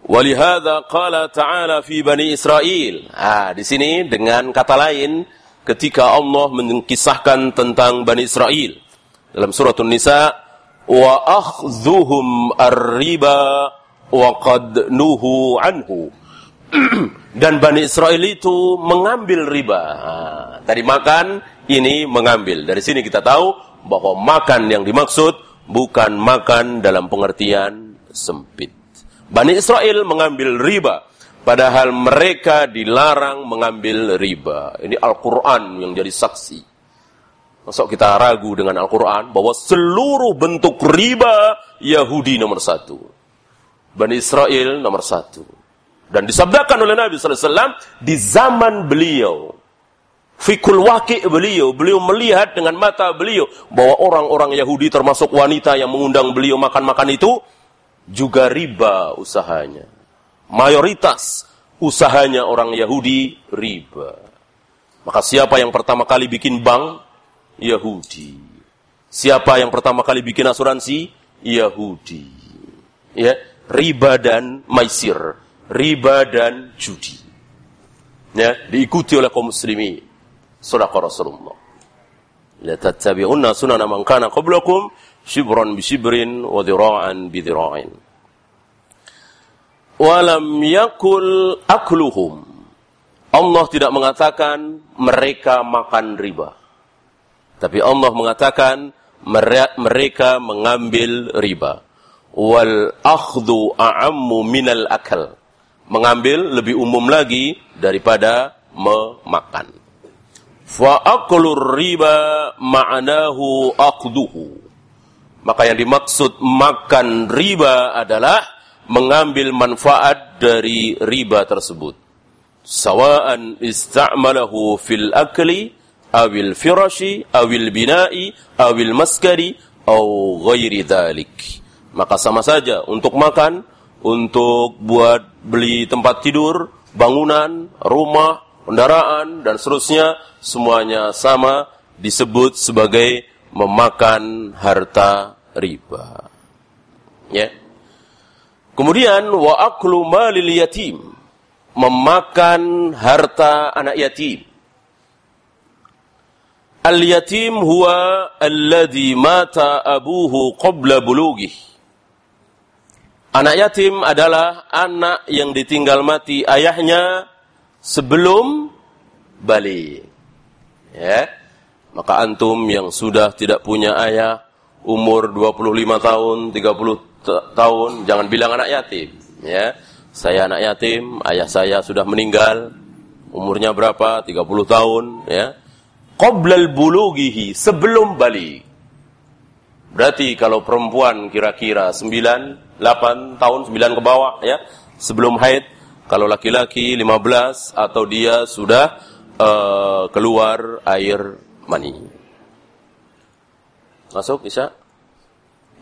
Walihada qala ta'ala fi Bani Israel. Ah, di sini dengan kata lain ketika Allah mengisahkan tentang Bani Israel dalam surat An-Nisa wa akhdhuhum ar-riba wa qad nuhu anhu. Dan Bani Israel itu mengambil riba. Ah, tadi makan, ini mengambil. Dari sini kita tahu bahwa makan yang dimaksud bukan makan dalam pengertian sempit. Bani Israel mengambil riba, padahal mereka dilarang mengambil riba. Ini Al-Quran yang jadi saksi. Masuk kita ragu dengan Al-Quran bahwa seluruh bentuk riba Yahudi nomor satu. Bani Israel nomor satu. Dan disabdakan oleh Nabi SAW di zaman beliau fikul waki beliau, beliau melihat dengan mata beliau bahwa orang-orang Yahudi termasuk wanita yang mengundang beliau makan-makan itu juga riba usahanya. Mayoritas usahanya orang Yahudi riba. Maka siapa yang pertama kali bikin bank? Yahudi. Siapa yang pertama kali bikin asuransi? Yahudi. Ya, riba dan maisir, riba dan judi. Ya, diikuti oleh kaum muslimin. Sadaqah Rasulullah. La tattabi'unna sunana man kana qablakum shibran bi shibrin wa dhira'an bi dhira'in. Walam yakul akluhum. Allah tidak mengatakan mereka makan riba. Tapi Allah mengatakan mereka mengambil riba. Wal akhdhu a'ammu minal akal. Mengambil lebih umum lagi daripada memakan. Fa aklur riba ma'anahu akduhu. Maka yang dimaksud makan riba adalah mengambil manfaat dari riba tersebut. Sawa'an ista'malahu fil akli awil firashi awil bina'i awil maskari aw ghairi dhalik. Maka sama saja untuk makan, untuk buat beli tempat tidur, bangunan, rumah, kendaraan dan seterusnya semuanya sama disebut sebagai memakan harta riba. Ya. Kemudian wa aklu malil yatim memakan harta anak yatim. Al-yatim huwa alladhi mata abuhu qabla bulughih. Anak yatim adalah anak yang ditinggal mati ayahnya sebelum balik. Ya. Maka antum yang sudah tidak punya ayah umur 25 tahun, 30 tahun jangan bilang anak yatim, ya. Saya anak yatim, ayah saya sudah meninggal, umurnya berapa? 30 tahun, ya qoblal bulughihi sebelum balik. Berarti kalau perempuan kira-kira 9, 8 tahun, 9 ke bawah ya, sebelum haid, kalau laki-laki 15 atau dia sudah uh, keluar air mani. Masuk Isya?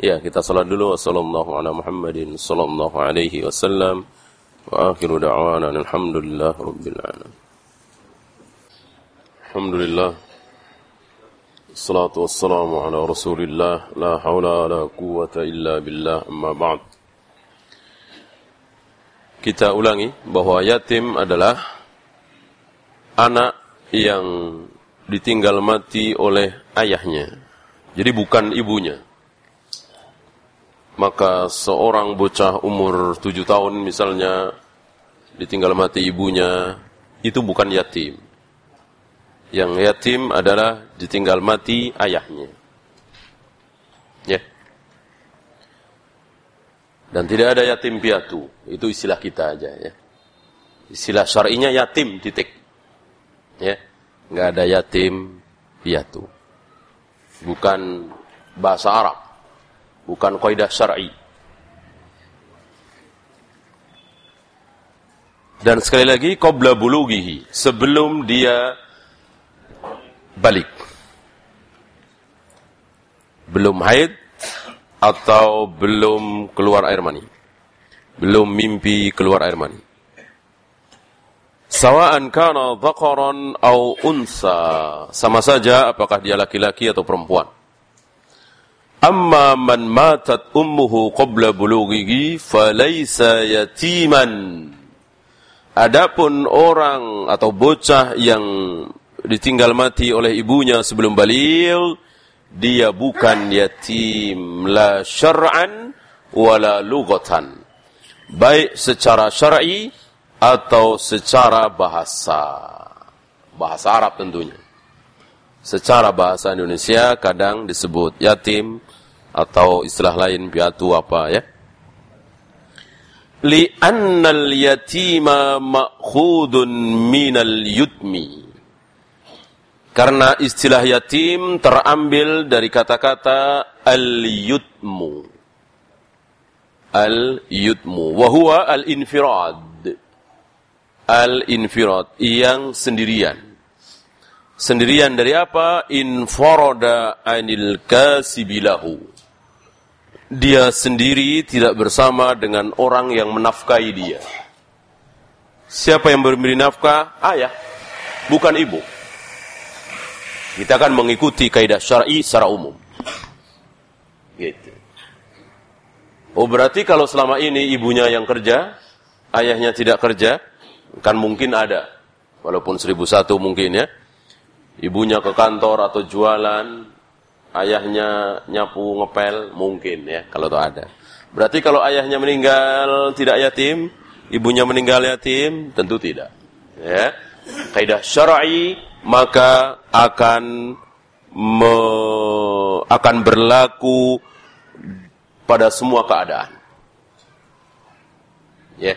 Ya, kita salat dulu. Wassallallahu ala Muhammadin sallallahu alaihi wasallam. Wa akhiru da'wana alhamdulillah rabbil alamin. Alhamdulillah. Salatu wassalamu ala rasulillah. La hawla la quwata illa billah. Amma ba'd. Kita ulangi bahwa yatim adalah Anak yang ditinggal mati oleh ayahnya. Jadi bukan ibunya. Maka seorang bocah umur tujuh tahun misalnya Ditinggal mati ibunya Itu bukan yatim yang yatim adalah ditinggal mati ayahnya. Ya. Dan tidak ada yatim piatu. Itu istilah kita aja ya. Istilah syar'inya yatim titik. Ya. Enggak ada yatim piatu. Bukan bahasa Arab. Bukan kaidah syar'i. Dan sekali lagi qabla bulughihi, sebelum dia balik. Belum haid atau belum keluar air mani. Belum mimpi keluar air mani. Sawa'an kana dhakaran au unsa. Sama saja apakah dia laki-laki atau perempuan. Amma man matat ummuhu qabla bulughihi falaysa yatiman. Adapun orang atau bocah yang ditinggal mati oleh ibunya sebelum balik, dia bukan yatim la syar'an wala lughatan. Baik secara syar'i atau secara bahasa. Bahasa Arab tentunya. Secara bahasa Indonesia kadang disebut yatim atau istilah lain piatu apa ya. Li'annal yatima ma'khudun minal yutmi karena istilah yatim terambil dari kata-kata al-yutmu. Al-yutmu. Wahuwa al-infirad. Al-infirad. Yang sendirian. Sendirian dari apa? Infaroda anil kasibilahu. Dia sendiri tidak bersama dengan orang yang menafkahi dia. Siapa yang memberi nafkah? Ayah. Bukan ibu. Kita akan mengikuti kaidah syar'i secara umum. Gitu. Oh berarti kalau selama ini ibunya yang kerja, ayahnya tidak kerja, kan mungkin ada. Walaupun seribu satu mungkin ya. Ibunya ke kantor atau jualan, ayahnya nyapu ngepel, mungkin ya kalau itu ada. Berarti kalau ayahnya meninggal tidak yatim, ibunya meninggal yatim, tentu tidak. Ya. Kaidah syar'i maka akan me, akan berlaku pada semua keadaan. Ya.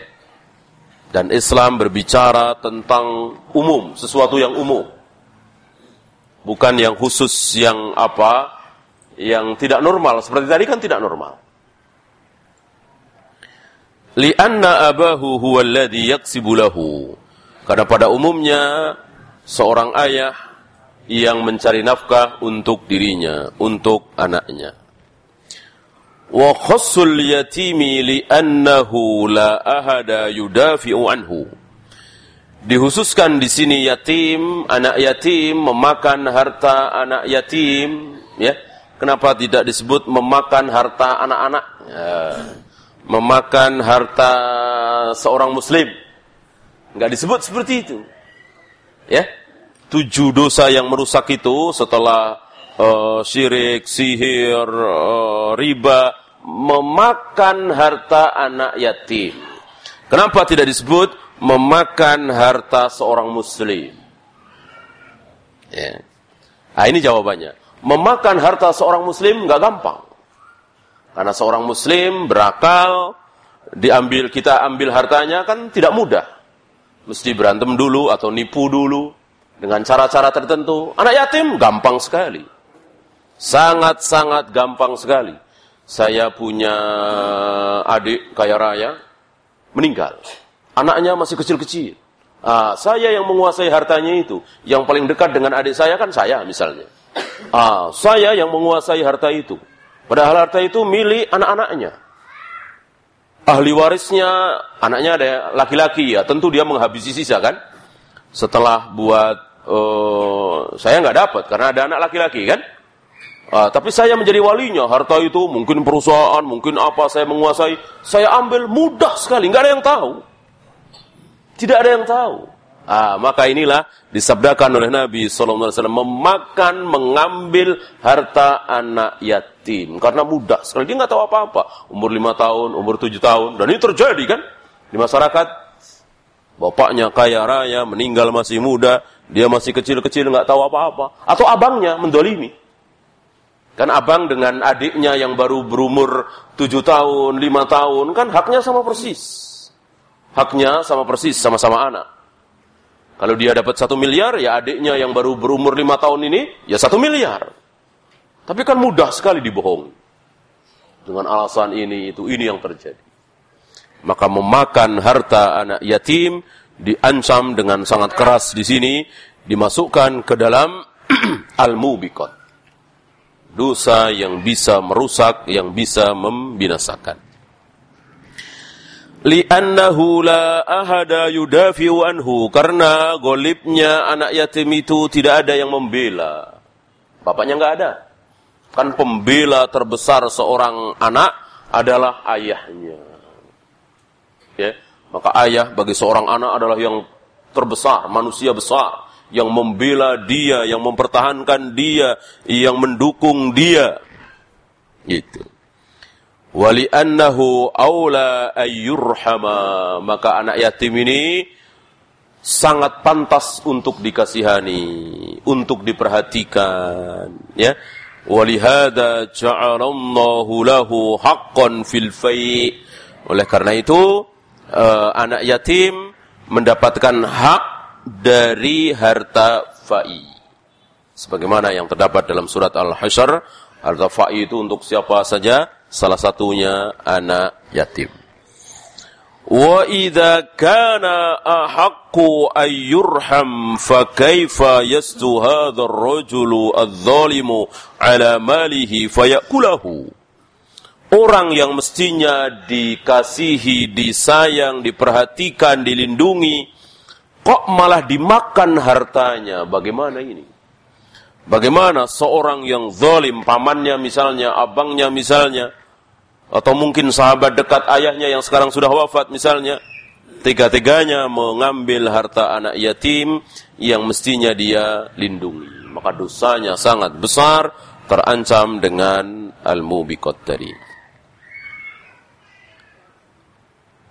Dan Islam berbicara tentang umum, sesuatu yang umum bukan yang khusus yang apa yang tidak normal seperti tadi kan tidak normal li'anna abahu huwa alladhi yaksibu lahu karena pada umumnya seorang ayah yang mencari nafkah untuk dirinya untuk anaknya wa khassul yatimi li'annahu la ahada yudafi'u anhu Dihususkan di sini yatim, anak yatim memakan harta anak yatim, ya. Kenapa tidak disebut memakan harta anak-anak? Ya. Memakan harta seorang muslim. Enggak disebut seperti itu. Ya. Tujuh dosa yang merusak itu setelah uh, syirik, sihir, uh, riba, memakan harta anak yatim. Kenapa tidak disebut memakan harta seorang muslim? Ya. Nah, ini jawabannya. Memakan harta seorang muslim nggak gampang. Karena seorang muslim berakal, diambil kita ambil hartanya kan tidak mudah. Mesti berantem dulu atau nipu dulu dengan cara-cara tertentu. Anak yatim gampang sekali. Sangat-sangat gampang sekali. Saya punya adik kaya raya meninggal. Anaknya masih kecil-kecil. Ah, saya yang menguasai hartanya itu. Yang paling dekat dengan adik saya kan saya misalnya. Ah, saya yang menguasai harta itu. Padahal harta itu milik anak-anaknya. Ahli warisnya anaknya ada laki-laki ya, tentu dia menghabisi sisa kan. Setelah buat uh, saya nggak dapat karena ada anak laki-laki kan. Ah, tapi saya menjadi walinya, harta itu mungkin perusahaan, mungkin apa saya menguasai, saya ambil mudah sekali, nggak ada yang tahu. Tidak ada yang tahu. Ah, maka inilah disabdakan oleh Nabi SAW memakan, mengambil harta anak yatim. Karena mudah sekali dia nggak tahu apa-apa. Umur lima tahun, umur tujuh tahun dan ini terjadi kan? Di masyarakat. Bapaknya kaya raya meninggal masih muda dia masih kecil-kecil nggak tahu apa-apa. Atau abangnya mendolimi. Kan abang dengan adiknya yang baru berumur tujuh tahun, lima tahun kan haknya sama persis. Haknya sama persis sama-sama anak. Kalau dia dapat satu miliar, ya adiknya yang baru berumur lima tahun ini, ya satu miliar. Tapi kan mudah sekali dibohong. Dengan alasan ini, itu, ini yang terjadi. Maka memakan harta anak yatim diancam dengan sangat keras di sini, dimasukkan ke dalam al-mubikot. Dosa yang bisa merusak, yang bisa membinasakan li'annahu la ahada yudafi'u anhu. Karena golibnya anak yatim itu tidak ada yang membela. Bapaknya nggak ada. Kan pembela terbesar seorang anak adalah ayahnya. Ya maka ayah bagi seorang anak adalah yang terbesar manusia besar yang membela dia yang mempertahankan dia yang mendukung dia. Gitu wali annahu aula ayyurhama. Maka anak yatim ini sangat pantas untuk dikasihani untuk diperhatikan ya. Walihada ja'alallahu lahu haqqan fil fai. Oleh karena itu uh, anak yatim mendapatkan hak dari harta fai. Sebagaimana yang terdapat dalam surat al-hasyr harta fai itu untuk siapa saja salah satunya anak yatim. Wa idza kana ahaqqu ay yurham fa kaifa yastu hadzal rajulu adh-dhalimu ala malihi fayakulahu. Orang yang mestinya dikasihi, disayang, diperhatikan, dilindungi, kok malah dimakan hartanya? Bagaimana ini? Bagaimana seorang yang zalim, pamannya misalnya, abangnya misalnya, atau mungkin sahabat dekat ayahnya yang sekarang sudah wafat misalnya tega-teganya mengambil harta anak yatim yang mestinya dia lindungi. Maka dosanya sangat besar, terancam dengan al-mubiqat tadi.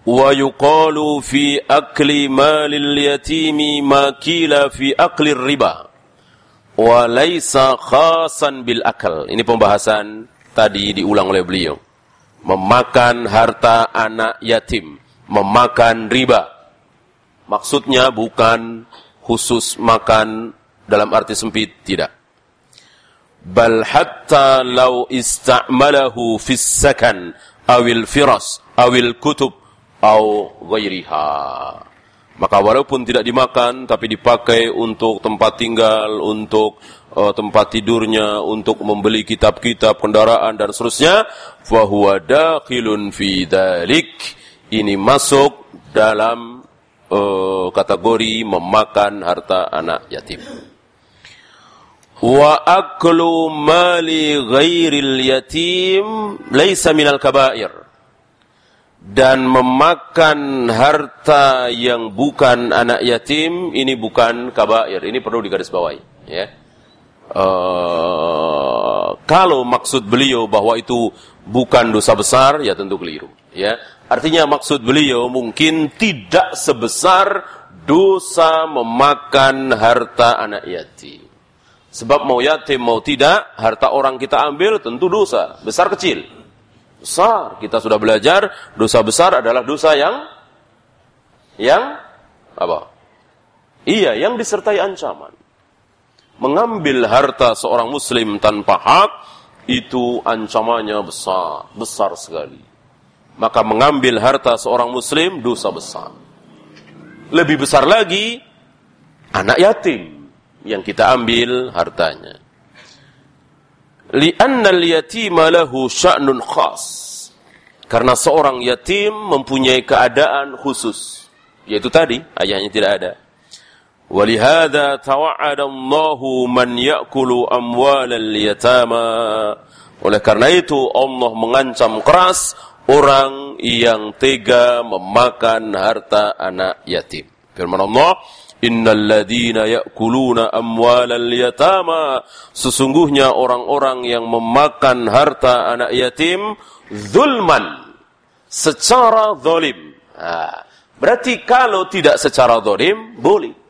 Wa yuqalu fi akli malil yatimi ma kila fi akli riba. Wa khasan bil akal. Ini pembahasan tadi diulang oleh beliau. Memakan harta anak yatim memakan riba. Maksudnya bukan khusus makan dalam arti sempit, tidak. Bal hatta law ista'malahu fis sakan awil firas awil kutub au ghairiha. Maka walaupun tidak dimakan tapi dipakai untuk tempat tinggal, untuk uh, tempat tidurnya, untuk membeli kitab-kitab, kendaraan dan seterusnya, fahuwa dakhilun fi dzalik ini masuk dalam uh, kategori memakan harta anak yatim. Wa aklu mali ghairil yatim laisa minal kabair. Dan memakan harta yang bukan anak yatim ini bukan kabair. Ini perlu digarisbawahi, ya. Uh, kalau maksud beliau bahwa itu bukan dosa besar, ya tentu keliru. Ya, Artinya maksud beliau mungkin tidak sebesar dosa memakan harta anak yatim. Sebab mau yatim mau tidak, harta orang kita ambil tentu dosa. Besar kecil. Besar. Kita sudah belajar, dosa besar adalah dosa yang yang apa? Iya, yang disertai ancaman. Mengambil harta seorang muslim tanpa hak itu ancamannya besar, besar sekali maka mengambil harta seorang muslim dosa besar. Lebih besar lagi anak yatim yang kita ambil hartanya. Lianna al-yatima lahu sya'nun khas. Karena seorang yatim mempunyai keadaan khusus. Yaitu tadi, ayahnya tidak ada. Walihada tawa'ada Allahu man ya'kulu amwal al-yatama. Oleh karena itu Allah mengancam keras orang yang tega memakan harta anak yatim. Firman Allah, Innal ladhina ya'kuluna amwalal yatama. Sesungguhnya orang-orang yang memakan harta anak yatim zulman secara zalim. Nah, berarti kalau tidak secara zalim boleh.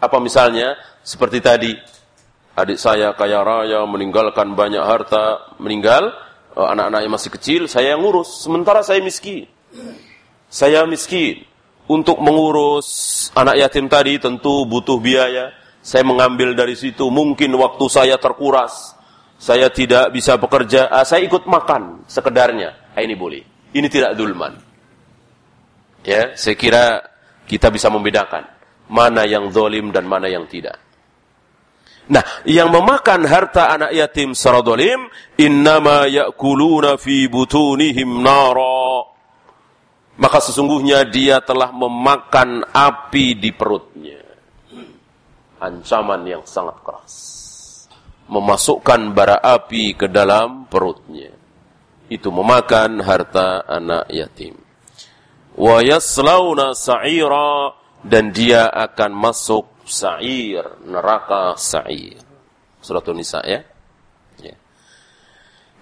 Apa misalnya seperti tadi adik saya kaya raya meninggalkan banyak harta, meninggal Eh, anak-anak yang masih kecil, saya yang ngurus. Sementara saya miskin. Saya miskin. Untuk mengurus anak yatim tadi tentu butuh biaya. Saya mengambil dari situ. Mungkin waktu saya terkuras. Saya tidak bisa bekerja. Ah, saya ikut makan sekedarnya. Ah, ini boleh. Ini tidak dulman. Ya, saya kira kita bisa membedakan mana yang zolim dan mana yang tidak. Nah, yang memakan harta anak yatim secara dolim, innama ya'kuluna fi butunihim nara. Maka sesungguhnya dia telah memakan api di perutnya. Ancaman yang sangat keras. Memasukkan bara api ke dalam perutnya. Itu memakan harta anak yatim. Wa yaslauna sa'ira dan dia akan masuk sa'ir, neraka sa'ir. Suratul Nisa ya. Ya,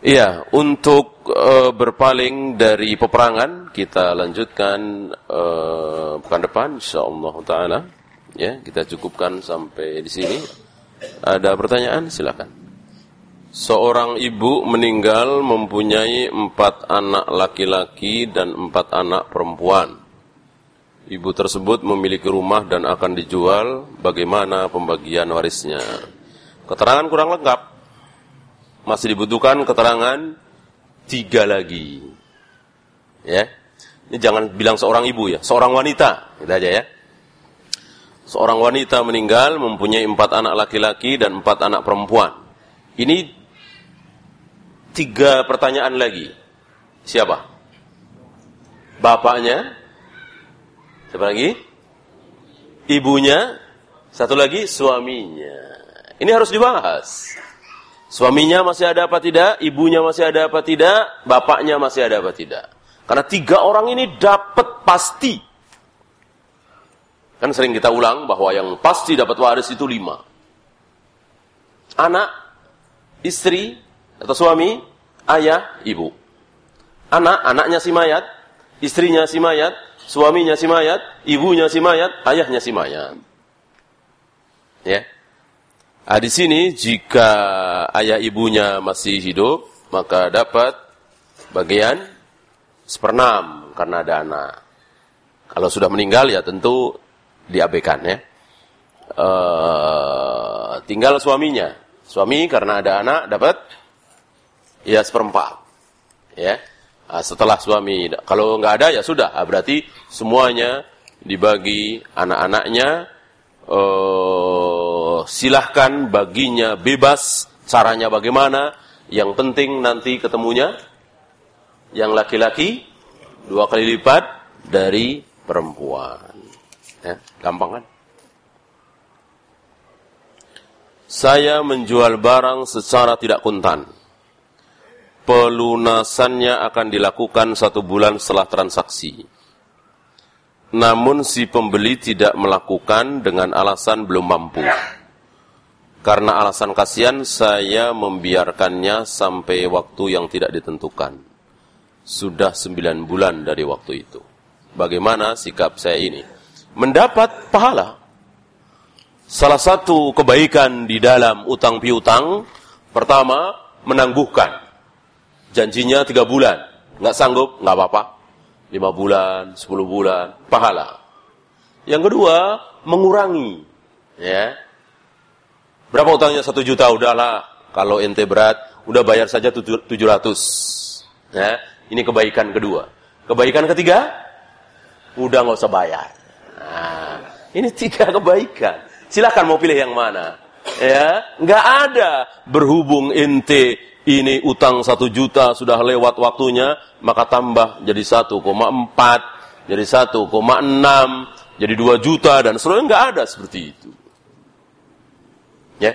ya untuk uh, berpaling dari peperangan kita lanjutkan uh, pekan depan insyaallah taala. Ya, kita cukupkan sampai di sini. Ada pertanyaan? Silakan. Seorang ibu meninggal mempunyai empat anak laki-laki dan empat anak perempuan ibu tersebut memiliki rumah dan akan dijual, bagaimana pembagian warisnya? Keterangan kurang lengkap. Masih dibutuhkan keterangan tiga lagi. Ya. Ini jangan bilang seorang ibu ya, seorang wanita. Kita aja ya. Seorang wanita meninggal mempunyai empat anak laki-laki dan empat anak perempuan. Ini tiga pertanyaan lagi. Siapa? Bapaknya, Siapa lagi? Ibunya. Satu lagi suaminya. Ini harus dibahas. Suaminya masih ada apa tidak? Ibunya masih ada apa tidak? Bapaknya masih ada apa tidak? Karena tiga orang ini dapat pasti Kan sering kita ulang bahwa yang pasti dapat waris itu lima. Anak, istri, atau suami, ayah, ibu. Anak, anaknya si mayat, istrinya si mayat, suaminya si mayat, ibunya si mayat, ayahnya si mayat. Ya. Nah, di sini jika ayah ibunya masih hidup, maka dapat bagian seperenam karena ada anak. Kalau sudah meninggal ya tentu diabaikan ya. Uh, tinggal suaminya. Suami karena ada anak dapat ya seperempat. Ya. Nah, setelah suami kalau nggak ada ya sudah, ah, berarti semuanya dibagi anak-anaknya uh, silahkan baginya bebas caranya bagaimana yang penting nanti ketemunya yang laki-laki dua kali lipat dari perempuan Ya, gampang kan? Saya menjual barang secara tidak kuntan. Pelunasannya akan dilakukan satu bulan setelah transaksi. Namun si pembeli tidak melakukan dengan alasan belum mampu. Karena alasan kasihan saya membiarkannya sampai waktu yang tidak ditentukan. Sudah sembilan bulan dari waktu itu. Bagaimana sikap saya ini? mendapat pahala. Salah satu kebaikan di dalam utang piutang, pertama, menangguhkan. Janjinya tiga bulan. Nggak sanggup, nggak apa-apa. Lima bulan, sepuluh bulan, pahala. Yang kedua, mengurangi. Ya. Berapa utangnya satu juta? Udahlah. Kalau ente berat, udah bayar saja tujuh ratus. Ya. Ini kebaikan kedua. Kebaikan ketiga, udah nggak usah bayar. Nah, ini tiga kebaikan. Silakan mau pilih yang mana. Ya, nggak ada berhubung ente ini utang satu juta sudah lewat waktunya, maka tambah jadi 1,4, jadi 1,6, jadi 2 juta dan seterusnya nggak ada seperti itu. Ya,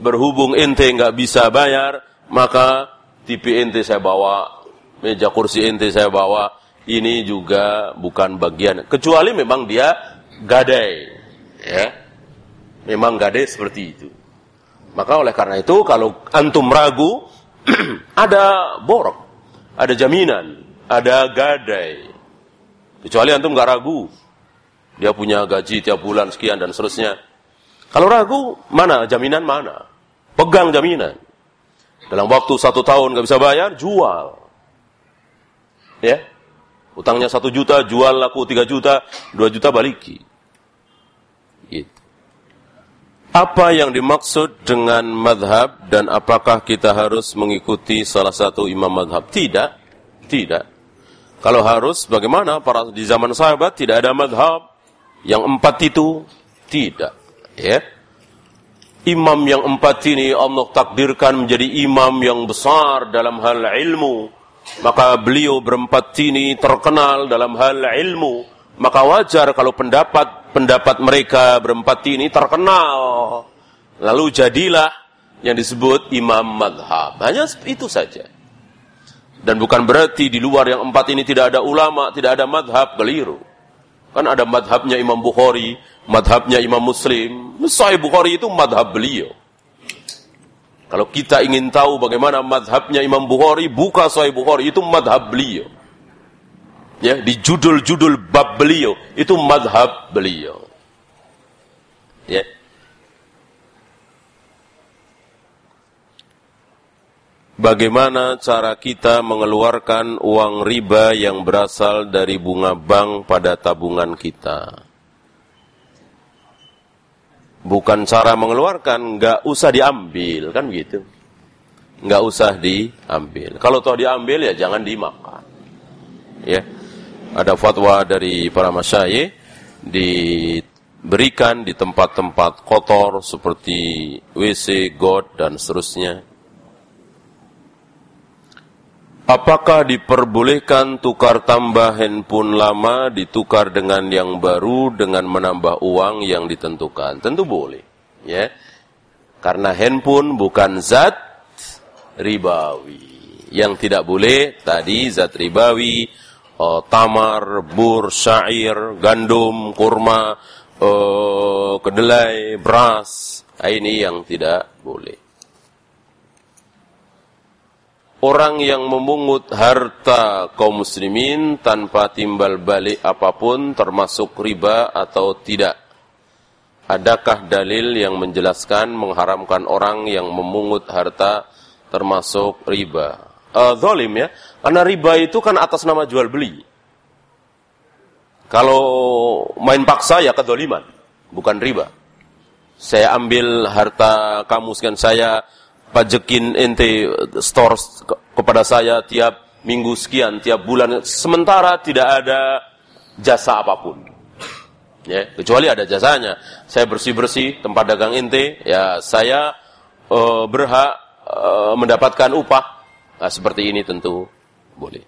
berhubung ente nggak bisa bayar, maka TV ente saya bawa, meja kursi ente saya bawa, ini juga bukan bagian kecuali memang dia gadai. Ya. Memang gadai seperti itu. Maka oleh karena itu kalau antum ragu ada borok ada jaminan ada gadai. Kecuali antum nggak ragu dia punya gaji tiap bulan sekian dan seterusnya. Kalau ragu mana jaminan mana? Pegang jaminan. Dalam waktu satu tahun nggak bisa bayar jual. Ya Utangnya satu juta, jual laku tiga juta, dua juta baliki. Gitu. Apa yang dimaksud dengan madhab dan apakah kita harus mengikuti salah satu imam madhab? Tidak, tidak. Kalau harus, bagaimana? Para di zaman sahabat tidak ada madhab. Yang empat itu tidak. Ya. Imam yang empat ini Allah takdirkan menjadi imam yang besar dalam hal ilmu maka beliau berempat ini terkenal dalam hal ilmu. Maka wajar kalau pendapat-pendapat mereka berempat ini terkenal. Lalu jadilah yang disebut imam madhab. Hanya itu saja. Dan bukan berarti di luar yang empat ini tidak ada ulama, tidak ada madhab, keliru. Kan ada madhabnya Imam Bukhari, madhabnya Imam Muslim. Sahih Bukhari itu madhab beliau. Kalau kita ingin tahu bagaimana madhabnya Imam Bukhari, buka Sahih Bukhari, itu madhab beliau. Ya, di judul-judul bab beliau, itu madhab beliau. Ya. Bagaimana cara kita mengeluarkan uang riba yang berasal dari bunga bank pada tabungan kita? bukan cara mengeluarkan, nggak usah diambil, kan gitu. Nggak usah diambil. Kalau toh diambil ya jangan dimakan. Ya, ada fatwa dari para masyayikh diberikan di tempat-tempat kotor seperti WC, got dan seterusnya. Apakah diperbolehkan tukar tambah handphone lama ditukar dengan yang baru dengan menambah uang yang ditentukan? Tentu boleh, ya. Karena handphone bukan zat ribawi. Yang tidak boleh tadi zat ribawi, oh, tamar, bur, syair, gandum, kurma, uh, kedelai, beras, nah, ini yang tidak boleh. Orang yang memungut harta kaum muslimin tanpa timbal balik apa pun termasuk riba atau tidak. Adakah dalil yang menjelaskan mengharamkan orang yang memungut harta termasuk riba? Uh, zolim ya, karena riba itu kan atas nama jual beli. Kalau main paksa ya kedoliman, bukan riba. Saya ambil harta kamu sekian saya pajekin ente store kepada saya tiap minggu sekian, tiap bulan. Sementara tidak ada jasa apa pun. Ya, kecuali ada jasanya. Saya bersih-bersih tempat dagang ente, ya saya uh, berhak uh, mendapatkan upah. Nah, seperti ini tentu boleh.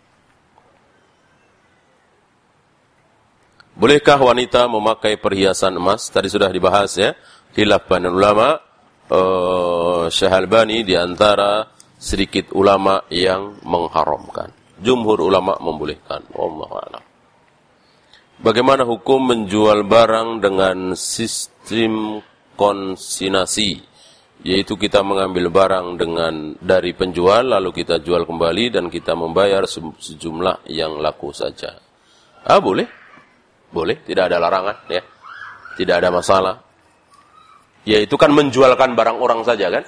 Bolehkah wanita memakai perhiasan emas? Tadi sudah dibahas ya. Khilaf ulama. Uh, Syahalbani di antara sedikit ulama yang mengharamkan. Jumhur ulama membolehkan. Allah a'lam. Bagaimana hukum menjual barang dengan sistem konsinasi? Yaitu kita mengambil barang dengan dari penjual lalu kita jual kembali dan kita membayar sejumlah yang laku saja. Ah boleh. Boleh, tidak ada larangan ya. Tidak ada masalah. Ya itu kan menjualkan barang orang saja kan.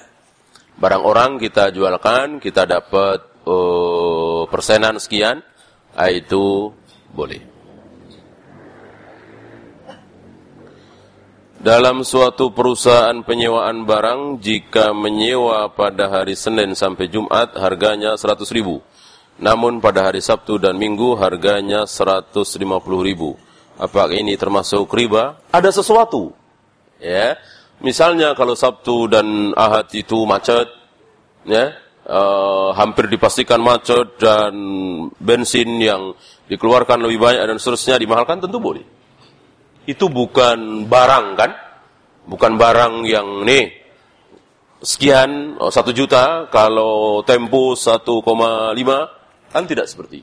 Barang orang kita jualkan, kita dapat uh, persenan sekian, ah, itu boleh. Dalam suatu perusahaan penyewaan barang, jika menyewa pada hari Senin sampai Jumat, harganya 100 ribu. Namun pada hari Sabtu dan Minggu, harganya 150 ribu Apakah ini termasuk riba? Ada sesuatu. Ya. Misalnya kalau Sabtu dan Ahad itu macet, ya, uh, hampir dipastikan macet dan bensin yang dikeluarkan lebih banyak dan seterusnya dimahalkan tentu boleh. Itu bukan barang kan? Bukan barang yang nih sekian oh, satu juta kalau tempo 1,5 kan tidak seperti.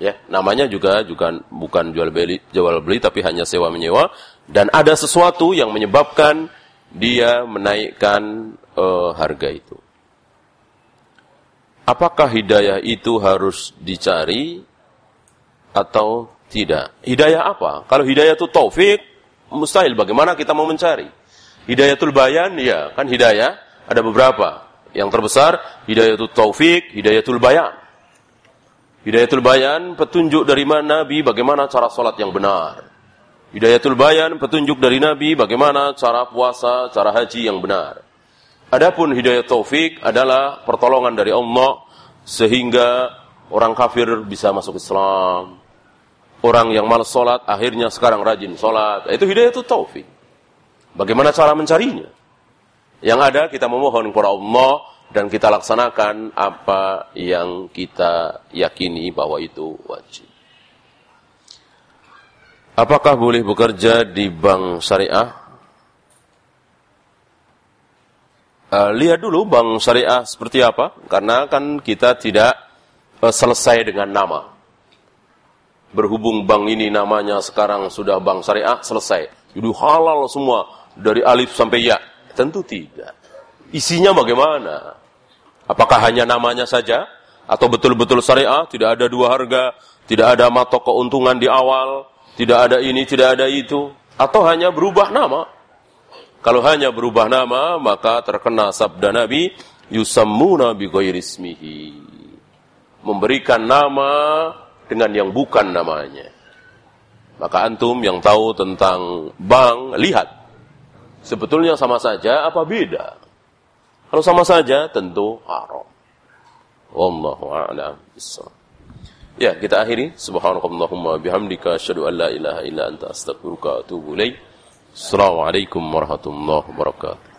Ya, namanya juga juga bukan jual beli, jual beli tapi hanya sewa menyewa dan ada sesuatu yang menyebabkan dia menaikkan uh, harga itu. Apakah hidayah itu harus dicari atau tidak? Hidayah apa? Kalau hidayah itu taufik, mustahil. Bagaimana kita mau mencari? Hidayatul bayan, ya kan hidayah ada beberapa. Yang terbesar hidayatul taufik, hidayatul bayan. Hidayatul bayan, petunjuk dari mana Nabi bagaimana cara sholat yang benar. Hidayatul bayan, petunjuk dari Nabi bagaimana cara puasa, cara haji yang benar. Adapun hidayat taufik adalah pertolongan dari Allah sehingga orang kafir bisa masuk Islam. Orang yang malas sholat akhirnya sekarang rajin sholat. Itu hidayatul taufik. Bagaimana cara mencarinya? Yang ada kita memohon kepada Allah dan kita laksanakan apa yang kita yakini bahwa itu wajib. Apakah boleh bekerja di bank syariah? Uh, lihat dulu bank syariah seperti apa, karena kan kita tidak uh, selesai dengan nama. Berhubung bank ini namanya sekarang sudah bank syariah, selesai. Jadi halal semua, dari alif sampai ya. Tentu tidak. Isinya bagaimana? Apakah hanya namanya saja? Atau betul-betul syariah, tidak ada dua harga, tidak ada matok keuntungan di awal, tidak ada ini, tidak ada itu. Atau hanya berubah nama. Kalau hanya berubah nama, maka terkena sabda Nabi, yusammuna bi ismihi. Memberikan nama dengan yang bukan namanya. Maka antum yang tahu tentang bank, lihat. Sebetulnya sama saja apa beda? Kalau sama saja tentu haram. Wallahu a'lam. Ya, kita akhiri. Subhanakallahumma bihamdika asyhadu an la ilaha illa anta astaghfiruka wa atubu ilaik. Assalamualaikum warahmatullahi wabarakatuh.